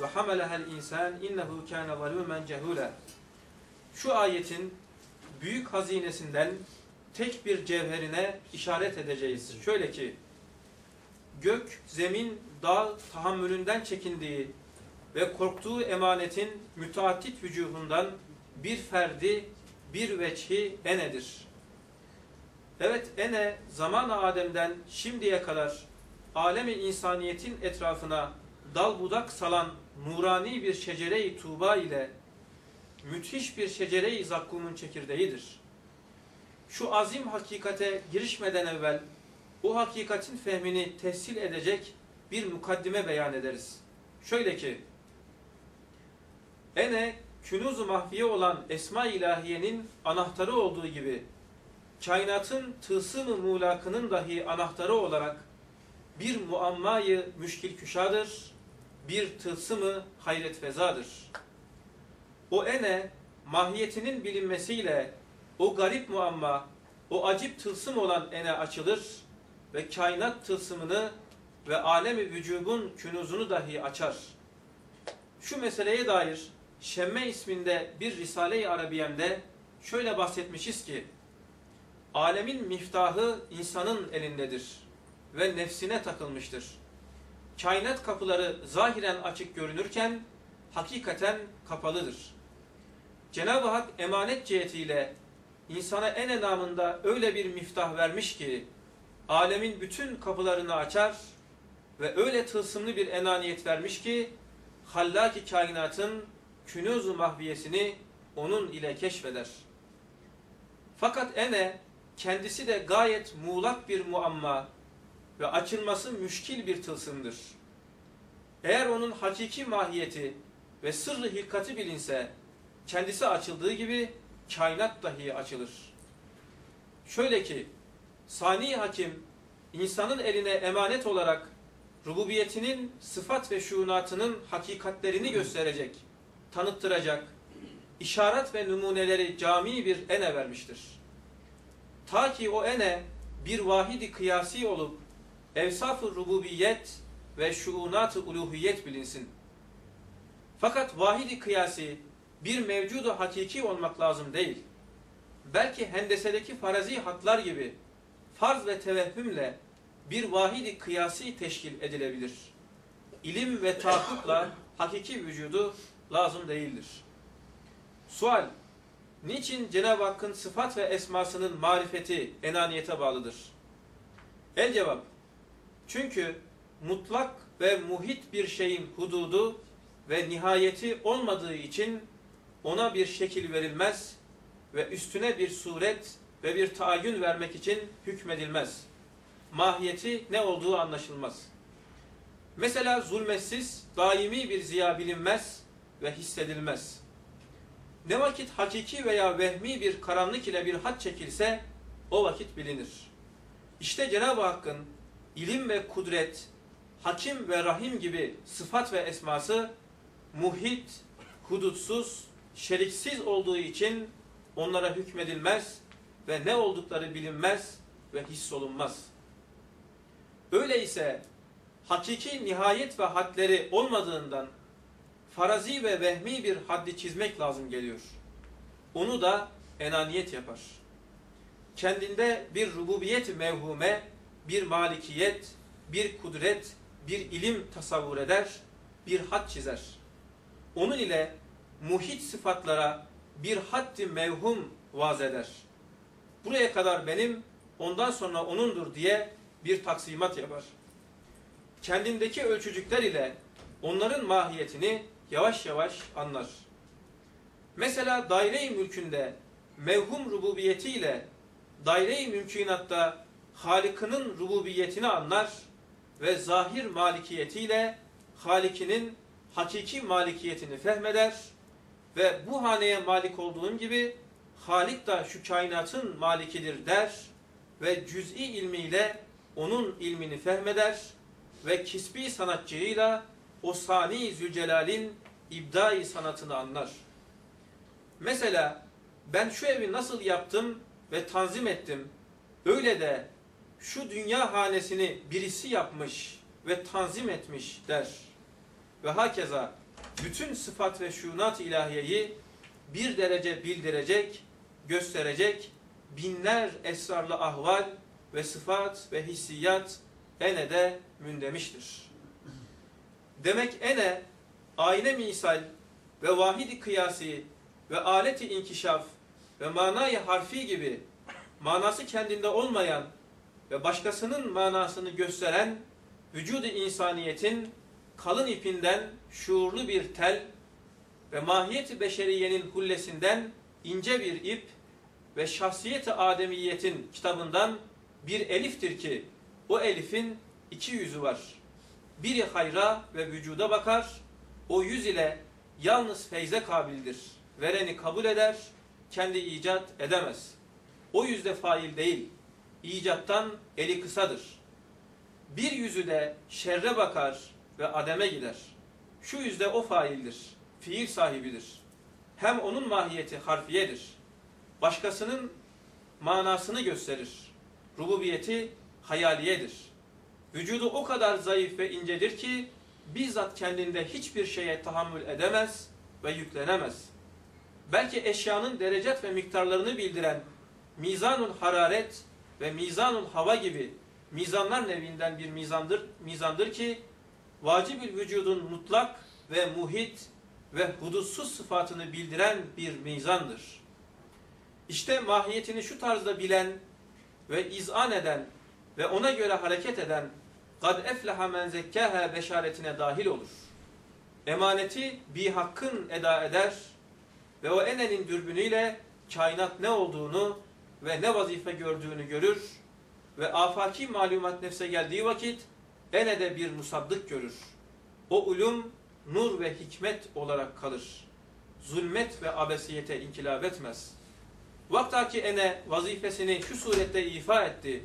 ve hamalehel insan innehu kana zalumen cehula. Şu ayetin büyük hazinesinden tek bir cevherine işaret edeceğiz. Şöyle ki gök, zemin, dağ tahammülünden çekindiği ve korktuğu emanetin müteaddit vücuhundan bir ferdi, bir veçhi enedir. Evet ene zaman Adem'den şimdiye kadar alemi insaniyetin etrafına dal budak salan nurani bir şecere-i tuğba ile müthiş bir şecere-i zakkumun çekirdeğidir. Şu azim hakikate girişmeden evvel o hakikatin fehmini tessil edecek bir mukaddime beyan ederiz. Şöyle ki, Ene künuz-u mahfiye olan Esma-i İlahiye'nin anahtarı olduğu gibi, kainatın tılsım-ı mulakının dahi anahtarı olarak bir muammayı müşkil küşadır, bir tılsımı hayret fezadır. O ene mahiyetinin bilinmesiyle o garip muamma, o acip tılsım olan ene açılır ve kainat tılsımını ve alemi vücubun künuzunu dahi açar. Şu meseleye dair Şemme isminde bir Risale-i Arabiye'mde şöyle bahsetmişiz ki, alemin miftahı insanın elindedir ve nefsine takılmıştır. Kainat kapıları zahiren açık görünürken, hakikaten kapalıdır. Cenab-ı Hak emanet cihetiyle insana en enamında öyle bir miftah vermiş ki, alemin bütün kapılarını açar ve öyle tılsımlı bir enaniyet vermiş ki, hallaki kainatın künuz-u mahviyesini onun ile keşfeder. Fakat ene kendisi de gayet muğlak bir muamma ve açılması müşkil bir tılsımdır. Eğer onun hakiki mahiyeti ve sırrı hilkati bilinse, kendisi açıldığı gibi kainat dahi açılır. Şöyle ki, Sani Hakim, insanın eline emanet olarak rububiyetinin sıfat ve şuunatının hakikatlerini gösterecek, tanıttıracak, işaret ve numuneleri cami bir ene vermiştir. Ta ki o ene bir vahidi kıyasi olup evsaf-ı rububiyet ve şuunat-ı uluhiyet bilinsin. Fakat vahidi kıyasi bir mevcudu hakiki olmak lazım değil. Belki hendesedeki farazi hatlar gibi farz ve tevehhümle bir vahidi kıyasi teşkil edilebilir. İlim ve tahakkukla hakiki vücudu lazım değildir. Sual, niçin Cenab-ı Hakk'ın sıfat ve esmasının marifeti enaniyete bağlıdır? El cevap, çünkü mutlak ve muhit bir şeyin hududu ve nihayeti olmadığı için ona bir şekil verilmez ve üstüne bir suret ve bir taayyün vermek için hükmedilmez. Mahiyeti ne olduğu anlaşılmaz. Mesela zulmetsiz, daimi bir ziya bilinmez ve hissedilmez. Ne vakit hakiki veya vehmi bir karanlık ile bir hat çekilse o vakit bilinir. İşte Cenab-ı Hakk'ın ilim ve kudret, hakim ve rahim gibi sıfat ve esması muhit, hudutsuz, şeriksiz olduğu için onlara hükmedilmez ve ne oldukları bilinmez ve hissolunmaz. Öyleyse hakiki nihayet ve hadleri olmadığından farazi ve vehmi bir haddi çizmek lazım geliyor. Onu da enaniyet yapar. Kendinde bir rububiyet mevhume, bir malikiyet, bir kudret, bir ilim tasavvur eder, bir had çizer. Onun ile muhit sıfatlara bir haddi mevhum vaz eder. Buraya kadar benim, ondan sonra onundur diye bir taksimat yapar. Kendindeki ölçücükler ile onların mahiyetini yavaş yavaş anlar. Mesela daire-i mülkünde mevhum rububiyetiyle daire-i mümkünatta Halık'ının rububiyetini anlar ve zahir malikiyetiyle Halikinin hakiki malikiyetini fehmeder ve bu haneye malik olduğum gibi Halik da şu kainatın malikidir der ve cüz'i ilmiyle onun ilmini fehmeder ve kisbi sanatçıyla o Sani Zülcelal'in ibdai sanatını anlar. Mesela ben şu evi nasıl yaptım ve tanzim ettim, öyle de şu dünya hanesini birisi yapmış ve tanzim etmiş der. Ve hakeza bütün sıfat ve şunat ilahiyeyi bir derece bildirecek, gösterecek binler esrarlı ahval ve sıfat ve hissiyat ene de mündemiştir. Demek ene, ayne misal ve vahidi kıyasi ve aleti inkişaf ve manayı harfi gibi manası kendinde olmayan ve başkasının manasını gösteren vücudu insaniyetin kalın ipinden şuurlu bir tel ve mahiyeti beşeriyenin hullesinden ince bir ip ve şahsiyeti ademiyetin kitabından bir eliftir ki o elifin iki yüzü var. Biri hayra ve vücuda bakar, o yüz ile yalnız feyze kabildir. Vereni kabul eder, kendi icat edemez. O yüzde fail değil, icattan eli kısadır. Bir yüzü de şerre bakar ve ademe gider. Şu yüzde o faildir, fiil sahibidir. Hem onun mahiyeti harfiyedir. Başkasının manasını gösterir. Rububiyeti hayaliyedir. Vücudu o kadar zayıf ve incedir ki bizzat kendinde hiçbir şeye tahammül edemez ve yüklenemez. Belki eşyanın derecat ve miktarlarını bildiren mizanul hararet ve mizanul hava gibi mizanlar nevinden bir mizandır, mizandır ki vacibül vücudun mutlak ve muhit ve hudutsuz sıfatını bildiren bir mizandır. İşte mahiyetini şu tarzda bilen ve izan eden ve ona göre hareket eden kad efleha men zekkâhe beşaretine dahil olur. Emaneti bir hakkın eda eder ve o enenin dürbünüyle kainat ne olduğunu ve ne vazife gördüğünü görür ve afaki malumat nefse geldiği vakit ene de bir musaddık görür. O ulum nur ve hikmet olarak kalır. Zulmet ve abesiyete inkılap etmez. Vaktaki ene vazifesini şu surette ifa etti.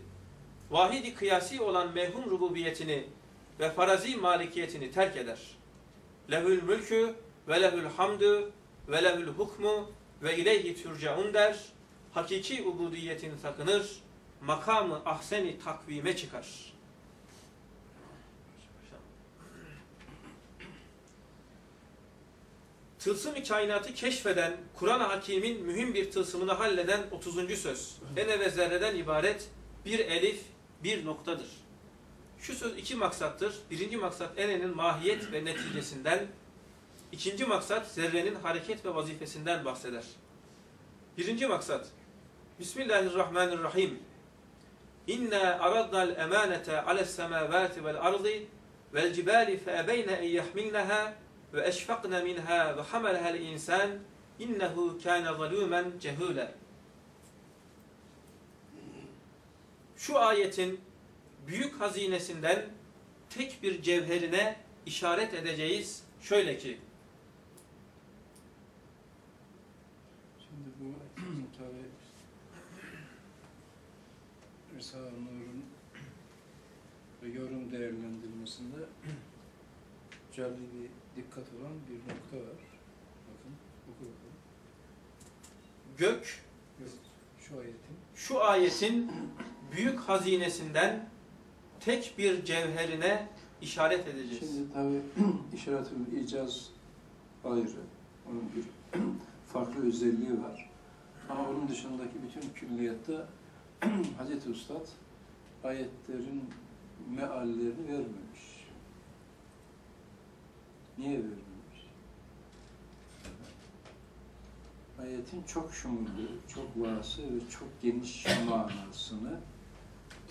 Vahidi kıyasi olan mevhum rububiyetini ve farazi malikiyetini terk eder. Lehül mülkü ve lehül hamdü ve lehül hukmu ve ileyhi türcaun der. Hakiki ubudiyetini takınır. Makamı ahseni takvime çıkar. Tılsım-ı kainatı keşfeden, Kur'an-ı Hakim'in mühim bir tılsımını halleden 30. söz. Ene ve zerreden ibaret bir elif, bir noktadır. Şu söz iki maksattır. Birinci maksat enenin mahiyet ve neticesinden, ikinci maksat zerrenin hareket ve vazifesinden bahseder. Birinci maksat Bismillahirrahmanirrahim İnna aradna'l emanete ales semavati vel ardı vel cibali fe ebeyne en yahmilnaha ve eşfakna minha ve hamalaha'l insan innehu kana zalumen cehula. Şu ayetin büyük hazinesinden tek bir cevherine işaret edeceğiz. Şöyle ki Şimdi bu tabi Risale-i Nur'un ve yorum değerlendirmesinde cali bir dikkat olan bir nokta var. Bakın, oku bakalım. gök Yok, şu ayetin şu ayetin büyük hazinesinden tek bir cevherine işaret edeceğiz. Şimdi tabi işaretül icaz ayrı. Onun bir farklı özelliği var. Ama onun dışındaki bütün külliyatta Hazreti Ustad ayetlerin meallerini vermemiş. Niye vermemiş? Ayetin çok şumurlu, çok vası ve çok geniş manasını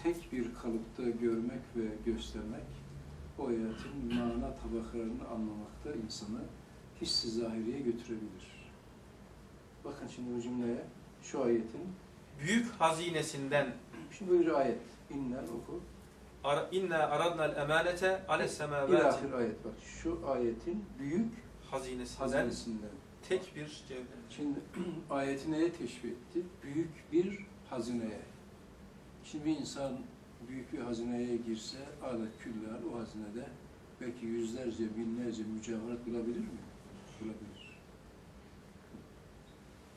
tek bir kalıpta görmek ve göstermek o ayetin mana tabakalarını anlamakta insanı hissi zahiriye götürebilir. Bakın şimdi bu cümleye, şu ayetin, Büyük hazinesinden şimdi bir ayet, innen oku, Ara- inna aradna'l emanete ales semavati ahir ayet bak, şu ayetin büyük hazinesinden hazinesinden. tek bir cevher. Şimdi ayeti neye teşbih etti? Büyük bir hazineye. Şimdi bir insan büyük bir hazineye girse, adet küller o hazinede belki yüzlerce, binlerce mücevherat bulabilir mi? Bulabilir.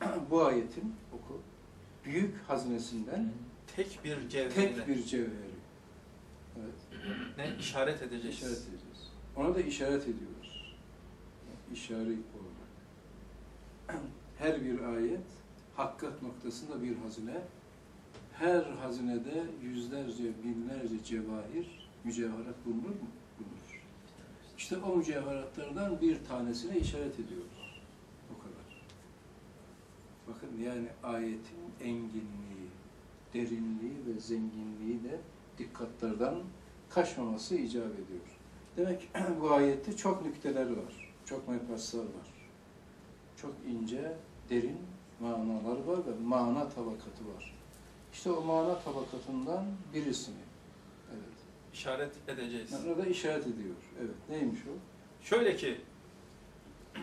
Bu ayetin oku. Büyük hazinesinden Tek bir cevherine tek bir cevheri. Evet. ne işaret edeceğiz. İşaret edeceğiz. Ona da işaret ediyoruz. işare olarak. Her bir ayet hakikat noktasında bir hazine. Her hazinede yüzlerce, binlerce cevahir, mücevherat bulunur mu? Bulunur. İşte o mücevheratlardan bir tanesine işaret ediyoruz. Bakın yani ayetin enginliği, derinliği ve zenginliği de dikkatlerden kaçmaması icap ediyor. Demek ki bu ayette çok nükteler var, çok mefaslar var. Çok ince, derin manalar var ve mana tabakatı var. İşte o mana tabakatından birisini, evet. işaret edeceğiz. Yani orada işaret ediyor. Evet, neymiş o? Şöyle ki,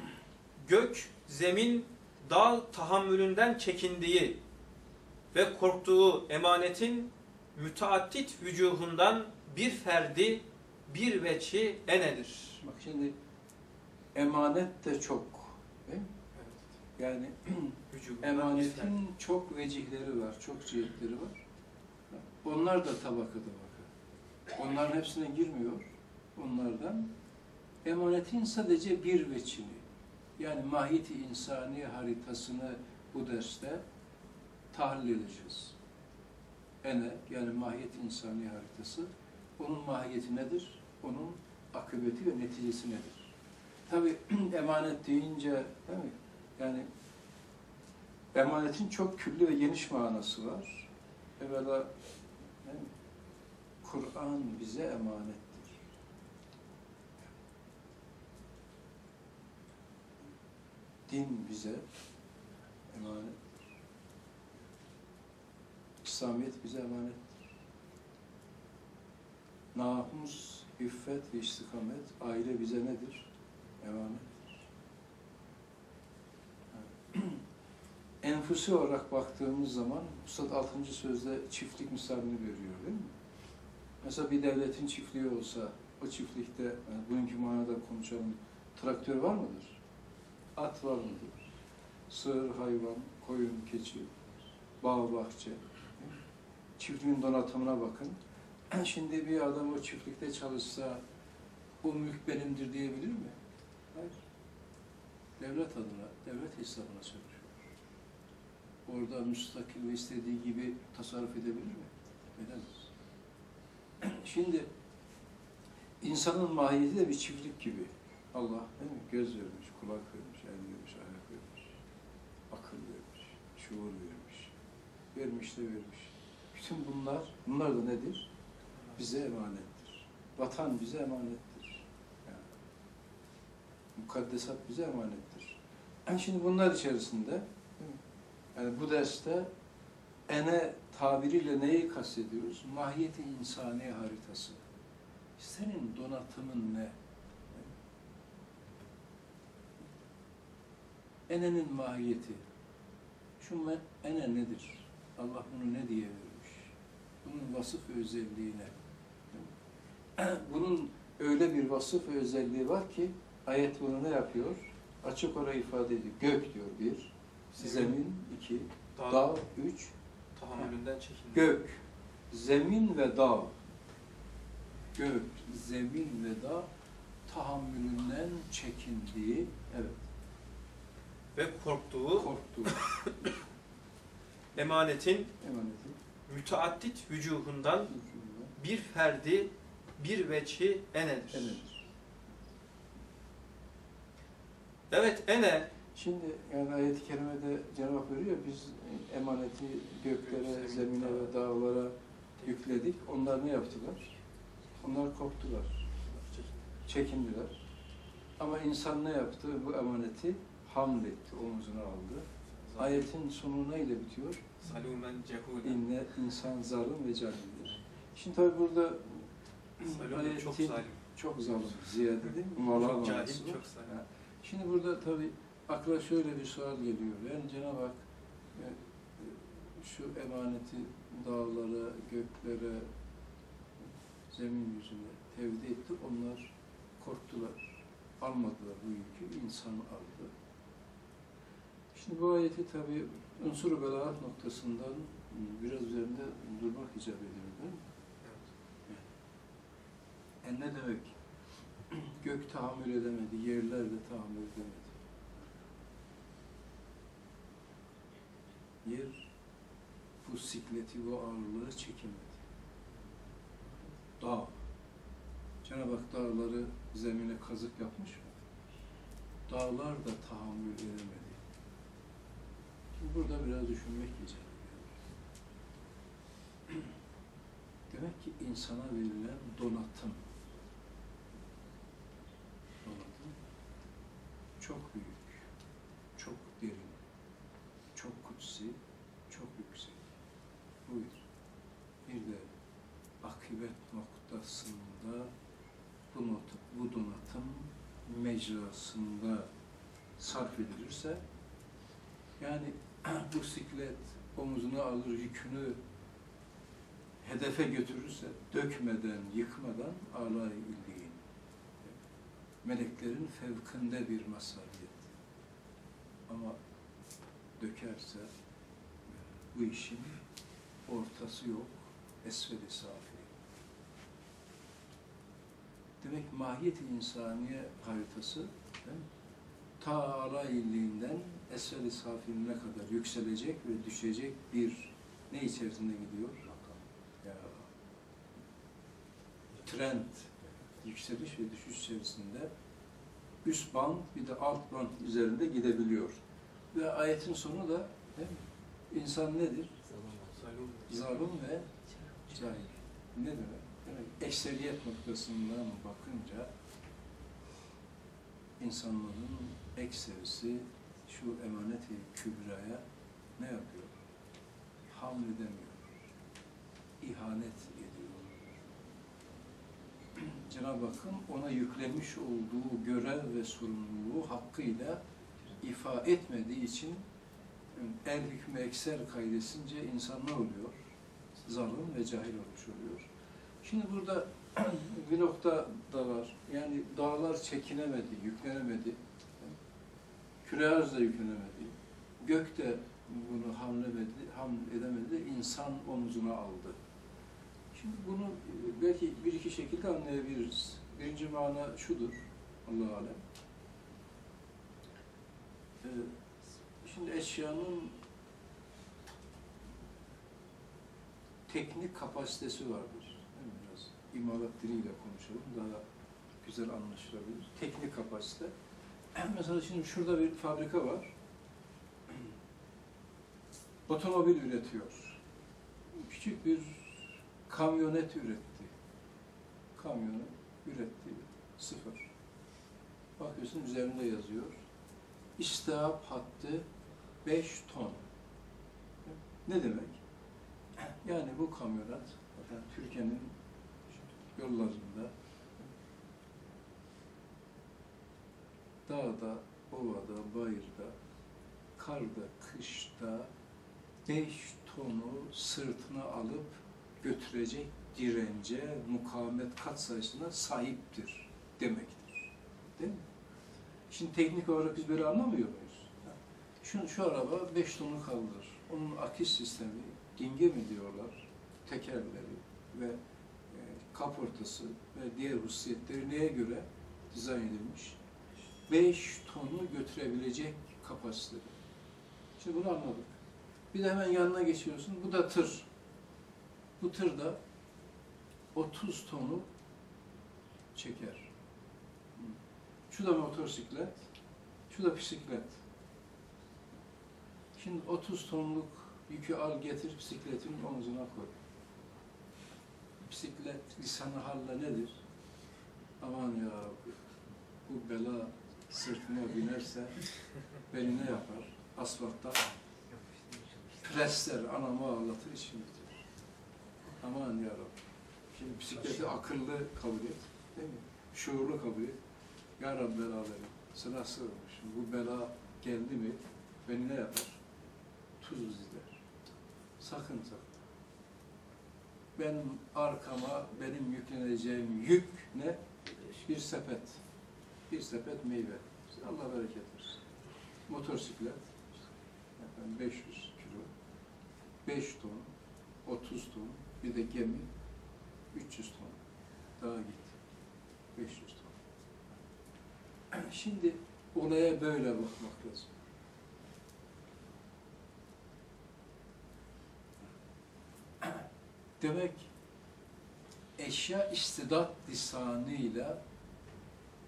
gök, zemin, dağ tahammülünden çekindiği ve korktuğu emanetin müteaddit vücuhundan bir ferdi, bir veçi enedir. Bak şimdi emanet de çok, değil mi? Yani emanetin çok vecihleri var, çok cihetleri var. Onlar da tabakada bakın. Onların hepsine girmiyor. Onlardan emanetin sadece bir veçini, yani mahiyeti insani haritasını bu derste tahlil edeceğiz. Ene, yani mahiyet insani haritası, onun mahiyeti nedir? Onun akıbeti ve neticesi nedir? Tabi emanet deyince, değil mi? Yani emanetin çok külli ve geniş manası var. Evvela? Kur'an bize emanettir. Din bize emanettir. İslamiyet bize emanettir. Namus, iffet ve istikamet, aile bize nedir? Emanet. enfusi olarak baktığımız zaman Üstad 6. sözde çiftlik misalini veriyor değil mi? Mesela bir devletin çiftliği olsa o çiftlikte yani bugünkü manada konuşalım traktör var mıdır? At var mıdır? Sığır, hayvan, koyun, keçi, bağ, bahçe. Çiftliğin donatımına bakın. Şimdi bir adam o çiftlikte çalışsa bu mülk benimdir diyebilir mi? Hayır. Devlet adına, devlet hesabına çalışıyor orada müstakil ve istediği gibi tasarruf edebilir mi? Edemez. Şimdi insanın mahiyeti de bir çiftlik gibi. Allah değil mi? Göz vermiş, kulak vermiş, ayak vermiş, akıl vermiş, şuur vermiş, vermiş de vermiş. Bütün bunlar, bunlar da nedir? Bize emanettir. Vatan bize emanettir. Yani, mukaddesat bize emanettir. Yani şimdi bunlar içerisinde? Yani bu derste ene tabiriyle neyi kastediyoruz? Mahiyeti insani haritası. Senin donatımın ne? Enenin mahiyeti. Şu me- ene nedir? Allah bunu ne diye vermiş? Bunun vasıf ve özelliği ne? Bunun öyle bir vasıf ve özelliği var ki ayet bunu ne yapıyor? Açık orayı ifade ediyor. Gök diyor bir, zemin iki, Dağ, dağ üç, tahammülünden çekindi. gök, zemin ve dağ. Gök, zemin ve dağ tahammülünden çekindiği, evet, Ve korktuğu korktuğu emanetin emaneti. müteaddit vücuhundan bir ferdi, bir veçi enedir. Evet. Evet, ene Şimdi yani ayet-i kerimede Cenab-ı Hak veriyor, biz emaneti göklere, zemine ve dağlara yükledik. Onlar ne yaptılar? Onlar korktular, çekindiler. Ama insan ne yaptı? Bu emaneti hamd etti, omuzuna aldı. Ayetin sonu neyle bitiyor? Salumen cehulen. İnne insan zalim ve cahildir. Şimdi tabi burada Salumen çok zalim. çok zalim, ziyade değil mi? Mala Çok cahil, çok zalim. Ha. Şimdi burada tabi akla şöyle bir sual geliyor. Yani Cenab-ı Hak e, şu emaneti dağlara, göklere, zemin yüzüne tevdi etti. Onlar korktular. Almadılar bu yükü. insan aldı. Şimdi bu ayeti tabi unsur belaat noktasından biraz üzerinde durmak icap ediyor değil mi? Evet. E ne demek? Gök tahammül edemedi, yerler de tahammül edemedi. Yer bu sikleti, bu ağırlığı çekemedi. Dağ. Cenab-ı Hak dağları zemine kazık yapmış mı? Dağlar da tahammül edemedi. Burada biraz düşünmek ediyor. Demek ki insana verilen donatım, donatım çok büyük, çok derin, çok kutsi, çok yüksek. Bu bir. Bir de akıbet noktasında bu, not, bu donatım mecrasında sarf edilirse yani bu siklet omuzuna alır yükünü hedefe götürürse dökmeden, yıkmadan alay illiğin meleklerin fevkinde bir masariyet. Ama dökerse bu işin ortası yok, esveli safi. Demek mahiyet-i insaniye haritası değil mi? Ta ala illiğinden esveli safiline kadar yükselecek ve düşecek bir ne içerisinde gidiyor? Ya, trend, yükseliş ve düşüş içerisinde üst band bir de alt band üzerinde gidebiliyor. Ve ayetin sonu da değil mi? insan nedir? Zalim ve cahil. Ne demek? Demek ekseriyet noktasından bakınca insanların ekserisi şu emaneti kübraya ne yapıyor? Hamledemiyor. İhanet ediyor. Cenab-ı Hakk'ın ona yüklemiş olduğu görev ve sorumluluğu hakkıyla ifa etmediği için el hükmü ekser kaydesince insan ne oluyor? Zalim ve cahil olmuş oluyor. Şimdi burada bir nokta da var. Yani dağlar çekinemedi, yüklenemedi. Küre arz da yüklenemedi. Gök de bunu hamlemedi, hamle edemedi. İnsan omzuna aldı. Şimdi bunu belki bir iki şekilde anlayabiliriz. Birinci mana şudur. Allah alem. Ee, şimdi eşyanın teknik kapasitesi vardır. Biraz imalat diliyle konuşalım daha güzel anlaşılabilir. Teknik kapasite. Mesela şimdi şurada bir fabrika var. Otomobil üretiyor. Küçük bir kamyonet üretti. Kamyonu üretti. Sıfır. Bakıyorsun üzerinde yazıyor. İstihap hattı 5 ton. Ne demek? Yani bu kamyonet Türkiye'nin yollarında dağda, ovada, bayırda, karda, kışta beş tonu sırtına alıp götürecek dirence, mukavemet katsayısına sahiptir demektir. Değil mi? Şimdi teknik olarak biz böyle anlamıyor muyuz? Şu, şu araba beş tonu kaldırır. Onun akis sistemi, dinge mi diyorlar, tekerleri ve e, kaportası ve diğer hususiyetleri neye göre dizayn edilmiş? 5 tonu götürebilecek kapasitede. Şimdi bunu anladık. Bir de hemen yanına geçiyorsun. Bu da tır. Bu tır da 30 tonu çeker. Şu da motosiklet, şu da bisiklet. Şimdi 30 tonluk yükü al getir bisikletin omzuna koy. Bisiklet lisanı halle nedir? Aman ya bu bela sırtıma binerse beni ne yapar? Asfaltta presler, anamı ağlatır bitirir. Aman ya Rabbi. Şimdi bisikleti akıllı kabul et. Değil mi? Şuurlu kabul et. Ya Rabbi belalarım. Sana sığınmışım. Bu bela geldi mi beni ne yapar? Tuz izler. Sakın sakın. Benim arkama benim yükleneceğim yük ne? Bir sepet. Bir sepet meyve. Allah bereket versin. Motosiklet. Efendim 500 kilo. 5 ton. 30 ton. Bir de gemi. 300 ton. Daha git. 500 ton. Şimdi olaya böyle bakmak lazım. Demek eşya istidat lisanıyla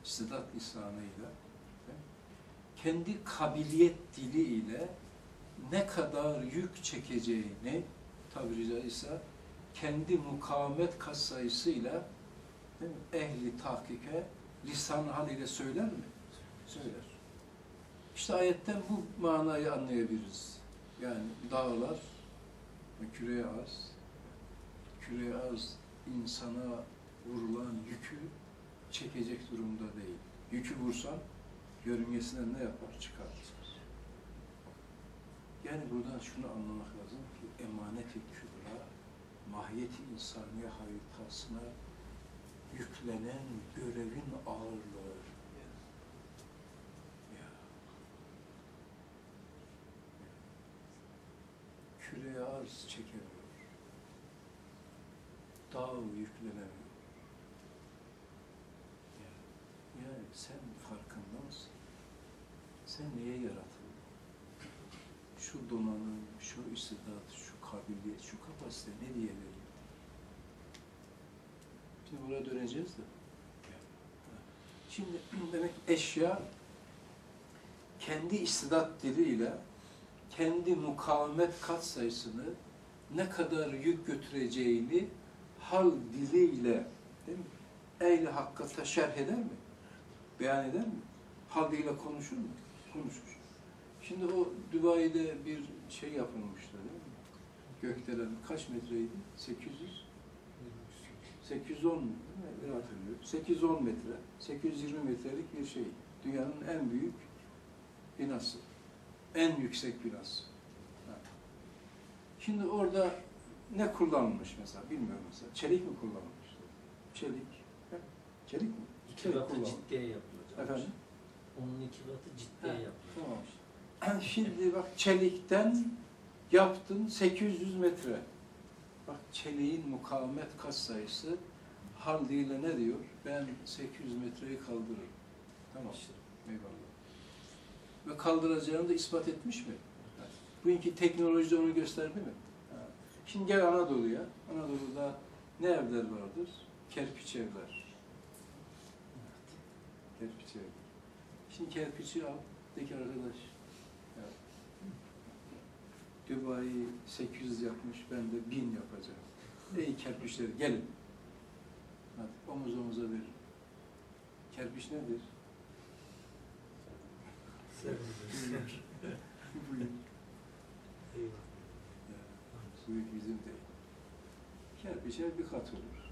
istidat lisanıyla kendi kabiliyet diliyle ne kadar yük çekeceğini tabiri caizse kendi mukavemet katsayısıyla ehli tahkike lisan haliyle söyler mi? Söyler. İşte ayetten bu manayı anlayabiliriz. Yani dağlar küreye az, küreye az insana vurulan yükü çekecek durumda değil. Yükü vursan yörüngesinden ne yapar? Çıkar. Yani buradan şunu anlamak lazım ki emanet-i kübra mahiyeti insaniye haritasına yüklenen görevin ağırlığı. Ya. Küreye arz çekemiyor. Dağ yüklenemiyor. Ya. Yani sen farkında mısın? Sen neye yaratıldın? Şu donanım, şu istidat, şu kabiliyet, şu kapasite ne diye verildi? Şimdi buraya döneceğiz de. Şimdi demek eşya kendi istidat diliyle kendi mukavemet katsayısını ne kadar yük götüreceğini hal diliyle değil mi? Ehli hakikate şerh eder mi? Beyan eder mi? Diliyle konuşur mu? Konuşur. Şimdi o Dubai'de bir şey yapılmıştı değil mi? Gökdelen kaç metreydi? 800 810 değil mi? Ben hatırlıyorum. 810 metre, 820 metrelik bir şey. Dünyanın en büyük binası. En yüksek binası. Şimdi orada ne kullanılmış mesela bilmiyorum mesela. Çelik mi kullanılmış? Çelik. Çelik mi? İki katı ciddiye yapılacak. Efendim? Onun iki katı ciddiye Ha, yapılacak. Tamam. Şimdi bak çelikten yaptın 800 metre. Bak çeliğin mukavemet katsayısı hal değil ne diyor? Ben 800 metreyi kaldırırım. Tamam. İşte. Eyvallah. Ve kaldıracağını da ispat etmiş mi? Bugünkü teknoloji de onu gösterdi mi? Şimdi gel Anadolu'ya. Anadolu'da ne evler vardır? Kerpiç evler. Kerpiç evler. Şimdi kerpiçi al. De ki arkadaş, ya, Dubai 800 yapmış, ben de 1000 yapacağım. Ey kerpiçler gelin. Hadi omuz omuza verin. Kerpiç nedir? Buyur. Eyvallah. Ya, Büyük bizim değil. Kerpiçe bir kat olur.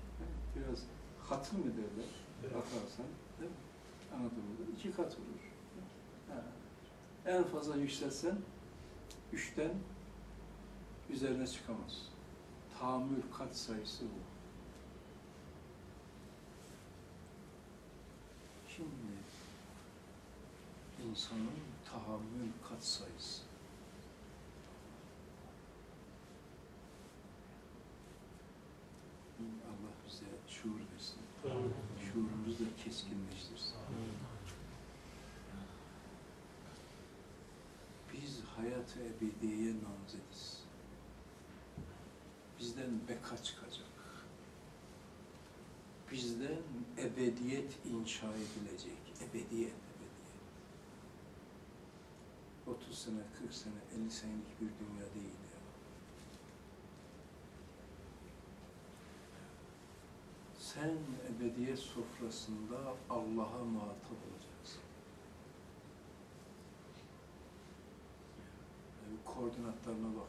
Biraz katı mı derler? Atarsan, değil mi? Anadolu'da iki kat olur. Ha. En fazla yükselsen üçten üzerine çıkamaz. Tahammül kat sayısı bu. Şimdi insanın tahammül kat sayısı. Allah bize şuur versin. Şuurumuzu da keskinleştirsin. Biz hayat-ı ebediyeye namzediz. Bizden beka çıkacak. Bizden ebediyet inşa edilecek. Ebediyet, ebediyet. 30 sene, 40 sene, 50 senelik bir dünya değil ya. Sen ebediyet sofrasında Allah'a muhatap olacaksın. Yani koordinatlarına bak.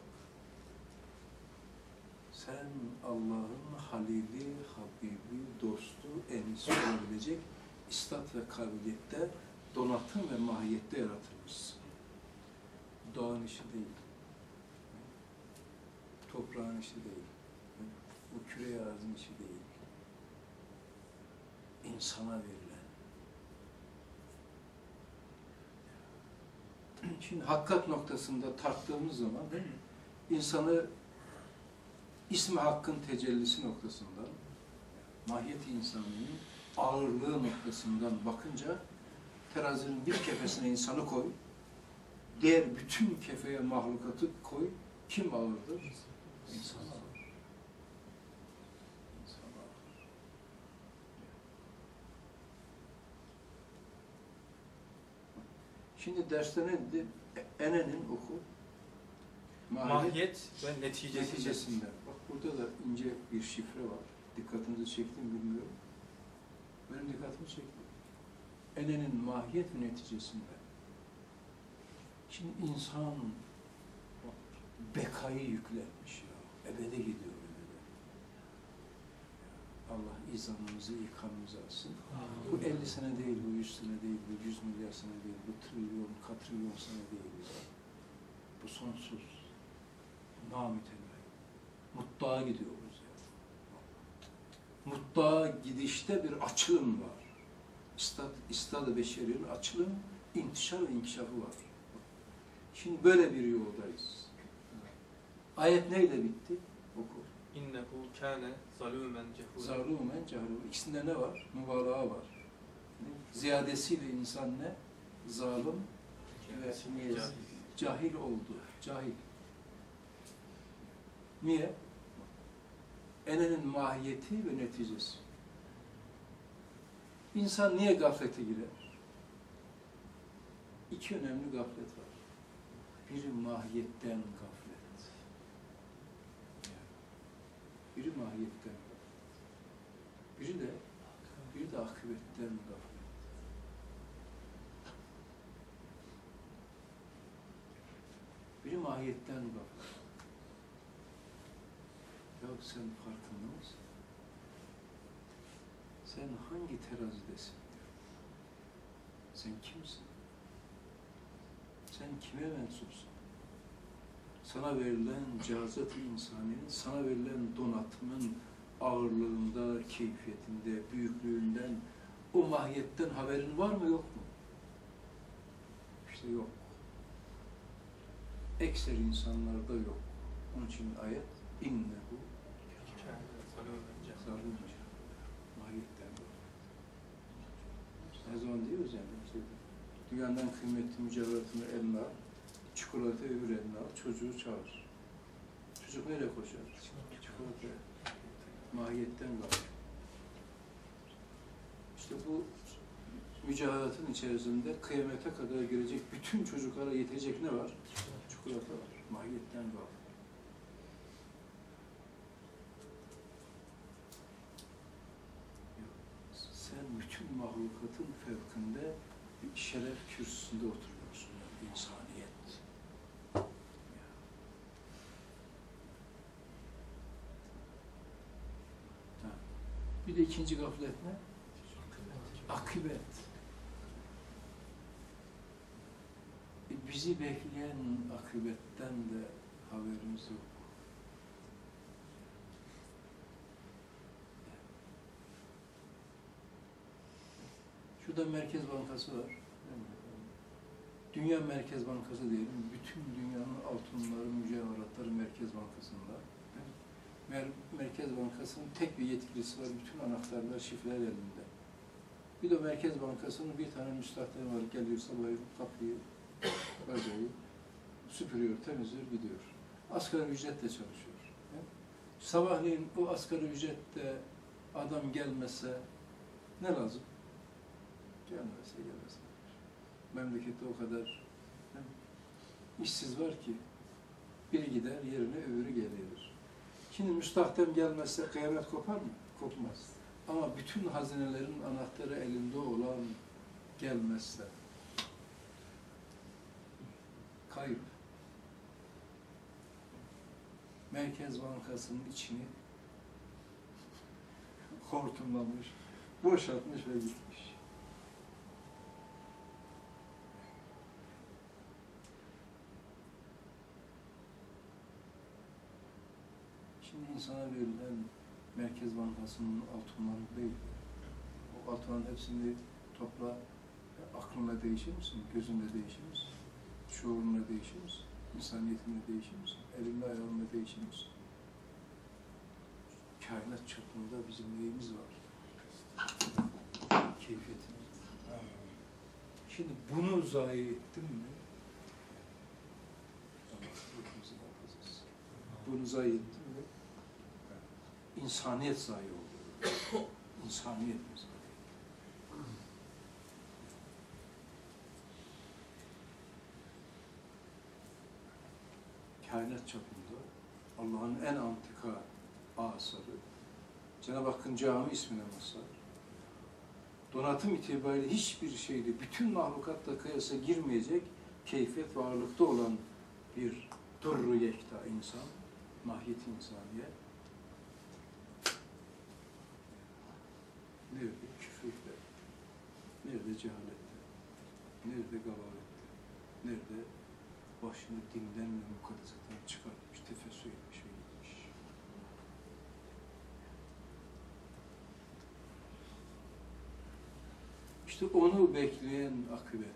Sen Allah'ın halili, habibi, dostu, enisi olabilecek istat ve kabiliyette, donatım ve mahiyette yaratılmışsın. Doğan işi değil. Toprağın işi değil. Bu küre arzın işi değil. İnsana verilen. Şimdi hakikat noktasında tarttığımız zaman değil mi? insanı ismi hakkın tecellisi noktasından, mahiyet insanlığının ağırlığı noktasından bakınca terazinin bir kefesine insanı koy, diğer bütün kefeye mahlukatı koy, kim ağırdır? İnsan ağır. İnsan ağır. Şimdi derste ne dedi? E- Enenin oku. Mahiyet ve neticesinde. Neticesinde. Bak burada da ince bir şifre var. Dikkatinizi çekti mi bilmiyorum. Benim dikkatimi çekti. Enenin mahiyet ve neticesinde. Şimdi insan bekayı yüklenmiş ya. Ebede gidiyor. Allah izanımızı, ikamımızı alsın. Bu 50 sene değil, bu 100 sene değil, bu 100 milyar sene değil, bu trilyon, katrilyon sene değil. Bu sonsuz. Namütenayi. Mutluğa gidiyoruz ya. Mutluğa gidişte bir açılım var. İstad, istad-ı beşerinin açılım, intişar ve inkişafı var. Şimdi böyle bir yoldayız. Ayet neyle bitti? Oku. İnnehu kâne zalûmen cehûlen. Zalumen cahilun. İkisinde ne var? Mübalağa var. Ziyadesiyle insan ne? Zalim ve Cahil. cahil oldu. Cahil. Niye? Enenin mahiyeti ve neticesi. İnsan niye gaflete girer? İki önemli gaflet var. Biri mahiyetten gaflet. Biri mahiyetten. Biri de biri de akıbetten gaflet. Biri mahiyetten gaflet. Ya sen farkında mısın? Sen hangi terazidesin? Sen kimsin? Sen kime mensupsun? Sana verilen insaniyenin, sana verilen donatımın ağırlığında, keyfiyetinde, büyüklüğünden, o mahiyetten haberin var mı yok mu? İşte yok. Ekser insanlarda yok. Onun için ayet innehu zarunca mahiyetten. Her zaman diyoruz yani işte dünyanın kıymetli mücevheratını al, çikolata öbür eline al, çocuğu çağır. Çocuk nereye koşar? Çikolataya. Mahiyetten kalk. İşte bu mücevheratın içerisinde kıyamete kadar gelecek bütün çocuklara yetecek ne var? Çikolata var. Mahiyetten kalk. Sen bütün mahlukatın fevkinde bir şeref kürsüsünde oturuyorsun. Yani insaniyet. Ya. Ha. Bir de ikinci gaflet ne? Akıbet. E, bizi bekleyen akıbetten de haberimiz yok. Şurada Merkez Bankası var. Dünya Merkez Bankası diyelim. Bütün dünyanın altınları, mücevheratları Merkez Bankası'nda. Mer Merkez Bankası'nın tek bir yetkilisi var. Bütün anahtarlar, şifreler elinde. Bir de Merkez Bankası'nın bir tane müstahden var. Geliyor sabah kapıyı, bacayı süpürüyor, temizliyor, gidiyor. Asgari ücretle çalışıyor. Sabahleyin o asgari ücrette adam gelmese ne lazım? Gelmese gelmese. Memlekette o kadar işsiz var ki biri gider yerine öbürü gelir. Şimdi müstahdem gelmezse kıyamet kopar mı? Kopmaz. Ama bütün hazinelerin anahtarı elinde olan gelmezse kayıp. Merkez Bankası'nın içini hortumlamış, boşaltmış ve gitmiş. İnsana verilen Merkez Bankası'nın altınları değil. O altınların hepsini topla, aklınla değişir misin? Gözünle değişir misin? Şuurunla değişir misin? İnsaniyetinle değişir misin? Elinle ayağınla değişir misin? Kainat çapında bizim neyimiz var? Keyfiyetimiz. Şimdi bunu zayi ettim mi? Bunu zayi ettim? İnsaniyet zayi oldu. İnsaniyet zayi? Kainat çapında Allah'ın en antika asarı Cenab-ı Hakk'ın cami ismine mazhar. Donatım itibariyle hiçbir şeyde bütün mahlukatla kıyasa girmeyecek keyfiyet ve ağırlıkta olan bir durru yekta insan, mahiyet insaniye. Nerede küfürde, nerede cehalette, nerede gavalette, nerede başını dinden ve mukaddesetten çıkartmış, tefessü etmiş ve gitmiş. İşte onu bekleyen akıbet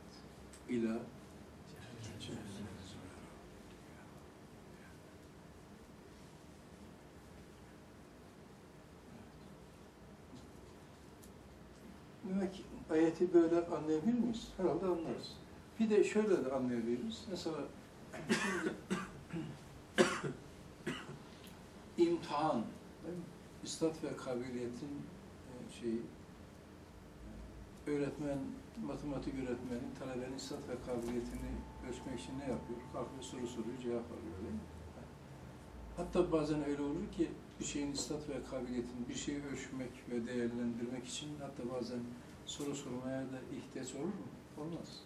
ila cehennem zümera. Demek ki ayeti böyle anlayabilir miyiz? Herhalde anlarız. Bir de şöyle de anlayabiliriz. Mesela imtihan, istat ve kabiliyetin e, şeyi, e, öğretmen, matematik öğretmenin talebenin istat ve kabiliyetini ölçmek için ne yapıyor? Kalkıyor soru soruyor, cevap arıyor değil mi? Hatta bazen öyle olur ki bir şeyin istat ve kabiliyetini, bir şeyi ölçmek ve değerlendirmek için hatta bazen soru sormaya da ihtiyaç olur mu? Olmaz.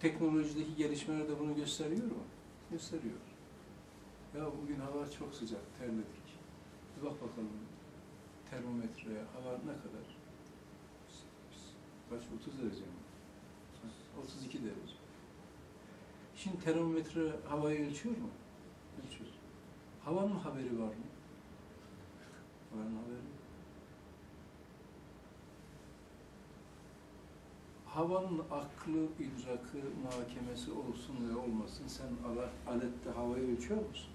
Teknolojideki gelişmeler de bunu gösteriyor mu? Gösteriyor. Ya bugün hava çok sıcak, terledik. Bir bak bakalım termometreye, hava ne kadar? Kaç? 30 derece mi? 32 derece. Şimdi termometre havayı ölçüyor mu? Ölçüyor. Havanın haberi var mı? Havanın haberi havanın aklı, idrakı, muhakemesi olsun ve olmasın sen alette havayı ölçüyor musun?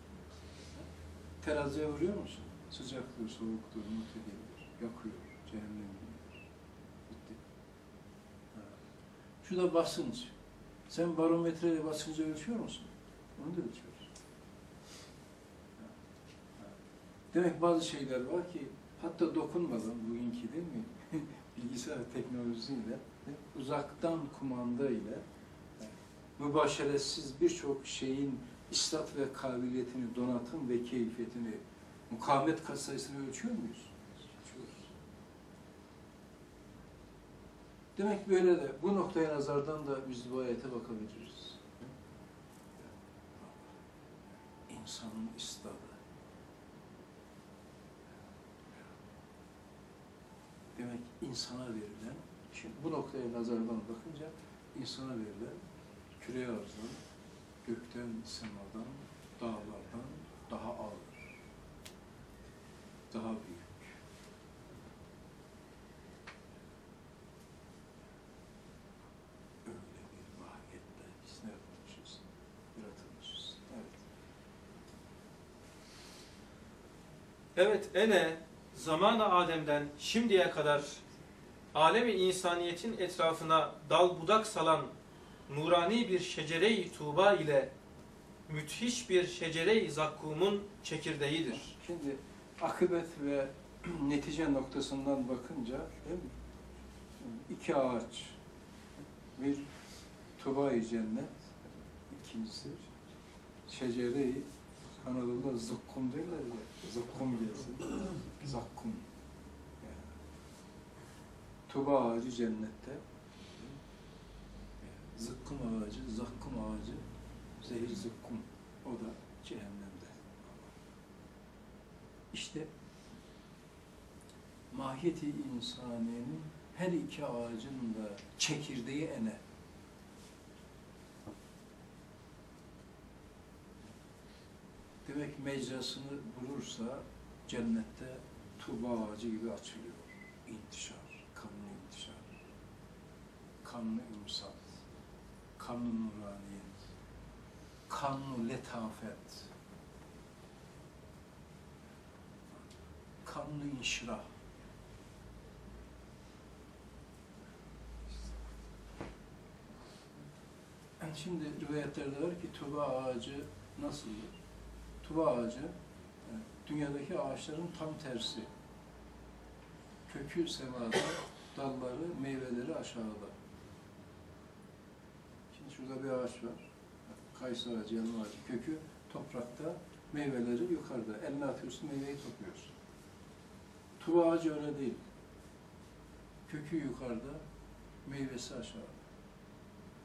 Teraziye vuruyor musun? Sıcaktır, soğuktur, muhtedirdir, yakıyor, cehennem gibidir. Bitti. Ha. Şu da basınç. Sen barometreyle basıncı ölçüyor musun? Onu da. Ha. Demek bazı şeyler var ki hatta dokunmadan bugünkü değil mi? bilgisayar teknolojisiyle uzaktan kumanda ile mübaşeretsiz birçok şeyin istat ve kabiliyetini, donatım ve keyfiyetini, mukavemet katsayısını ölçüyor muyuz? Ölçüyoruz. Demek böyle de bu noktaya nazardan da biz bu ayete bakabiliriz. İnsanın istadı. Demek insana verilen, bu noktaya nazardan bakınca insana verilen küre arzdan, gökten, semadan, dağlardan daha ağır, daha büyük. Evet, ene zamanı Adem'den şimdiye kadar alemi insaniyetin etrafına dal budak salan nurani bir şecere-i tuğba ile müthiş bir şecere-i zakkumun çekirdeğidir. Şimdi akıbet ve netice noktasından bakınca değil mi? İki ağaç, bir tuba-i cennet, ikincisi şecere-i Anadolu'da zıkkum derler ya, zıkkum gelsin, zakkum. Tuba ağacı cennette, zıkkum ağacı, zakkum ağacı, zehir zıkkum, o da cehennemde. İşte mahiyeti insaniyenin her iki ağacın da çekirdeği ene. Demek mecrasını bulursa cennette tuba ağacı gibi açılıyor. İntişar, kanlı imsat, kanlı nuraniyet, kanlı letafet, kanlı inşirah. Şimdi rivayetlerde var ki tuba ağacı nasıldır? Tuba ağacı e, dünyadaki ağaçların tam tersi. Kökü semada, dalları, meyveleri aşağıda. Şurada bir ağaç var. Kayısı ağacı, elma ağacı. Kökü toprakta, meyveleri yukarıda. Eline atıyorsun, meyveyi topluyorsun. Tuba ağacı öyle değil. Kökü yukarıda, meyvesi aşağıda.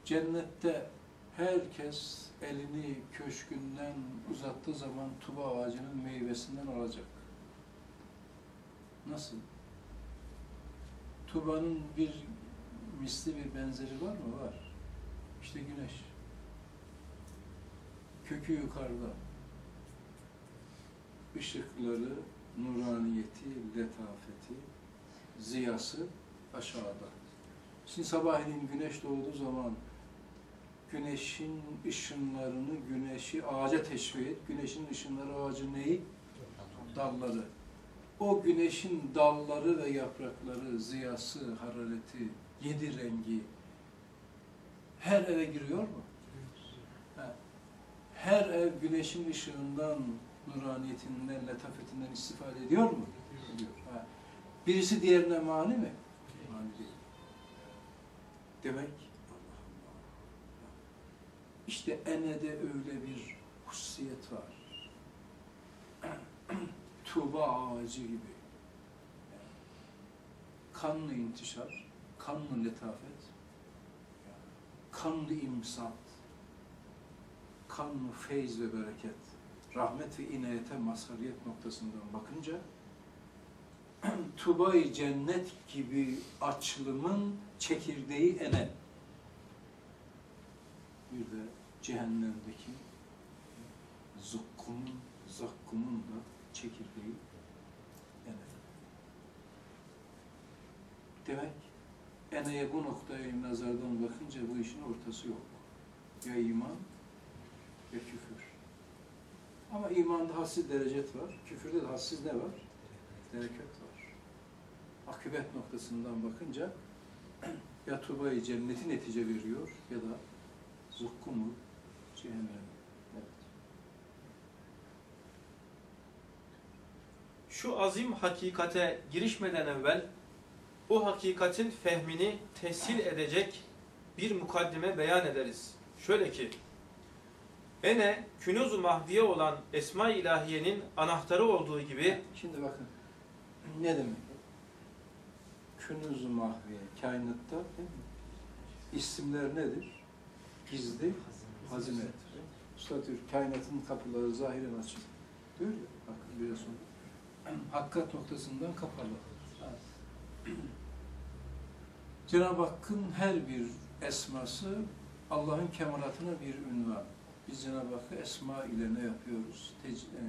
Cennette herkes elini köşkünden uzattığı zaman tuba ağacının meyvesinden alacak. Nasıl? Tubanın bir misli bir benzeri var mı? Var. İşte güneş. Kökü yukarıda. Işıkları, nuraniyeti, letafeti, ziyası aşağıda. Şimdi sabahleyin güneş doğduğu zaman güneşin ışınlarını, güneşi ağaca teşvik et. Güneşin ışınları ağacın neyi? Dalları. O güneşin dalları ve yaprakları, ziyası, harareti, yedi rengi her eve giriyor mu? Her ev güneşin ışığından, nuraniyetinden, letafetinden istifade ediyor mu? Ediyor. Birisi diğerine mani mi? Mani değil. Demek Allah Allah. İşte enede öyle bir hususiyet var. Tuğba ağacı gibi. Kanlı intişar, kanlı letafet, kanlı imsat, kanlı feyz ve bereket, rahmet ve inayete mazhariyet noktasından bakınca Tuba-i cennet gibi açlımın çekirdeği ene. Bir de cehennemdeki zukkumun, zakkumun da çekirdeği ene. Demek eneye bu noktaya nazardan bakınca bu işin ortası yok. Ya iman ya küfür. Ama imanda hassiz derecet var. Küfürde de hassiz ne var? Dereket var. Akıbet noktasından bakınca ya Tuba-i cenneti netice veriyor ya da zukkumu cehennem. Evet. Şu azim hakikate girişmeden evvel o hakikatin fehmini tessil edecek bir mukaddime beyan ederiz. Şöyle ki, Ene künuz-u mahviye olan Esma-i İlahiye'nin anahtarı olduğu gibi Şimdi bakın ne demek? Künuz-u mahviye kainatta değil mi? isimler nedir? Gizli hazinedir. Usta diyor kainatın kapıları zahiren açık. Diyor ya bakın biraz sonra. Hakikat noktasından kapalı. Cenab-ı Hakk'ın her bir esması Allah'ın kemalatına bir ünvan. Biz Cenab-ı Hakk'ı esma ile ne yapıyoruz? Tec- e,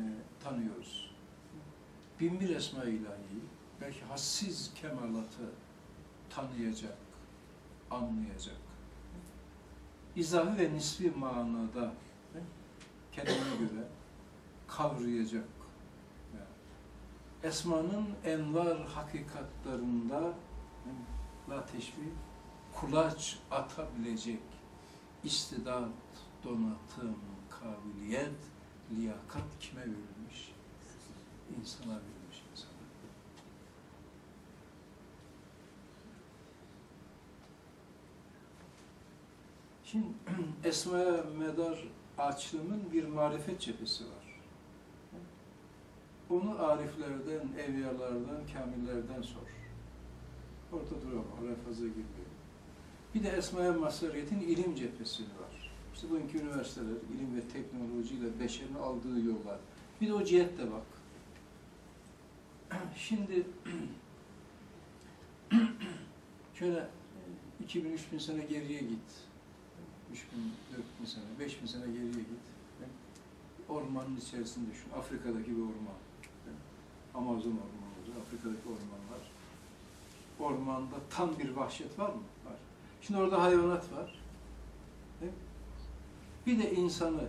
tanıyoruz. Bin bir esma ilahiyi, belki hassiz kemalatı tanıyacak, anlayacak. İzahi ve nisbi manada kendine göre kavrayacak. Esmanın envar hakikatlarında la teşbih kulaç atabilecek istidat, donatım, kabiliyet, liyakat kime verilmiş? İnsana verilmiş insana. Şimdi Esma'ya medar açlığının bir marifet cephesi var. Bunu ariflerden, evliyalardan, kamillerden sor. Orada duramam, oraya fazla girmiyor. Bir de Esma'ya mazhariyetin ilim cephesi var. İşte bugünkü üniversiteler, ilim ve teknolojiyle beşerin aldığı yollar. Bir de o cihetle bak. Şimdi şöyle 2000-3000 sene geriye git. 3000, 4000 sene, 5000 sene geriye git. Ormanın içerisinde düşün. Afrika'daki bir orman. Amazon ormanı, Afrika'daki ormanlar. Ormanda tam bir vahşet var mı? Var. Şimdi orada hayvanat var. Bir de insanı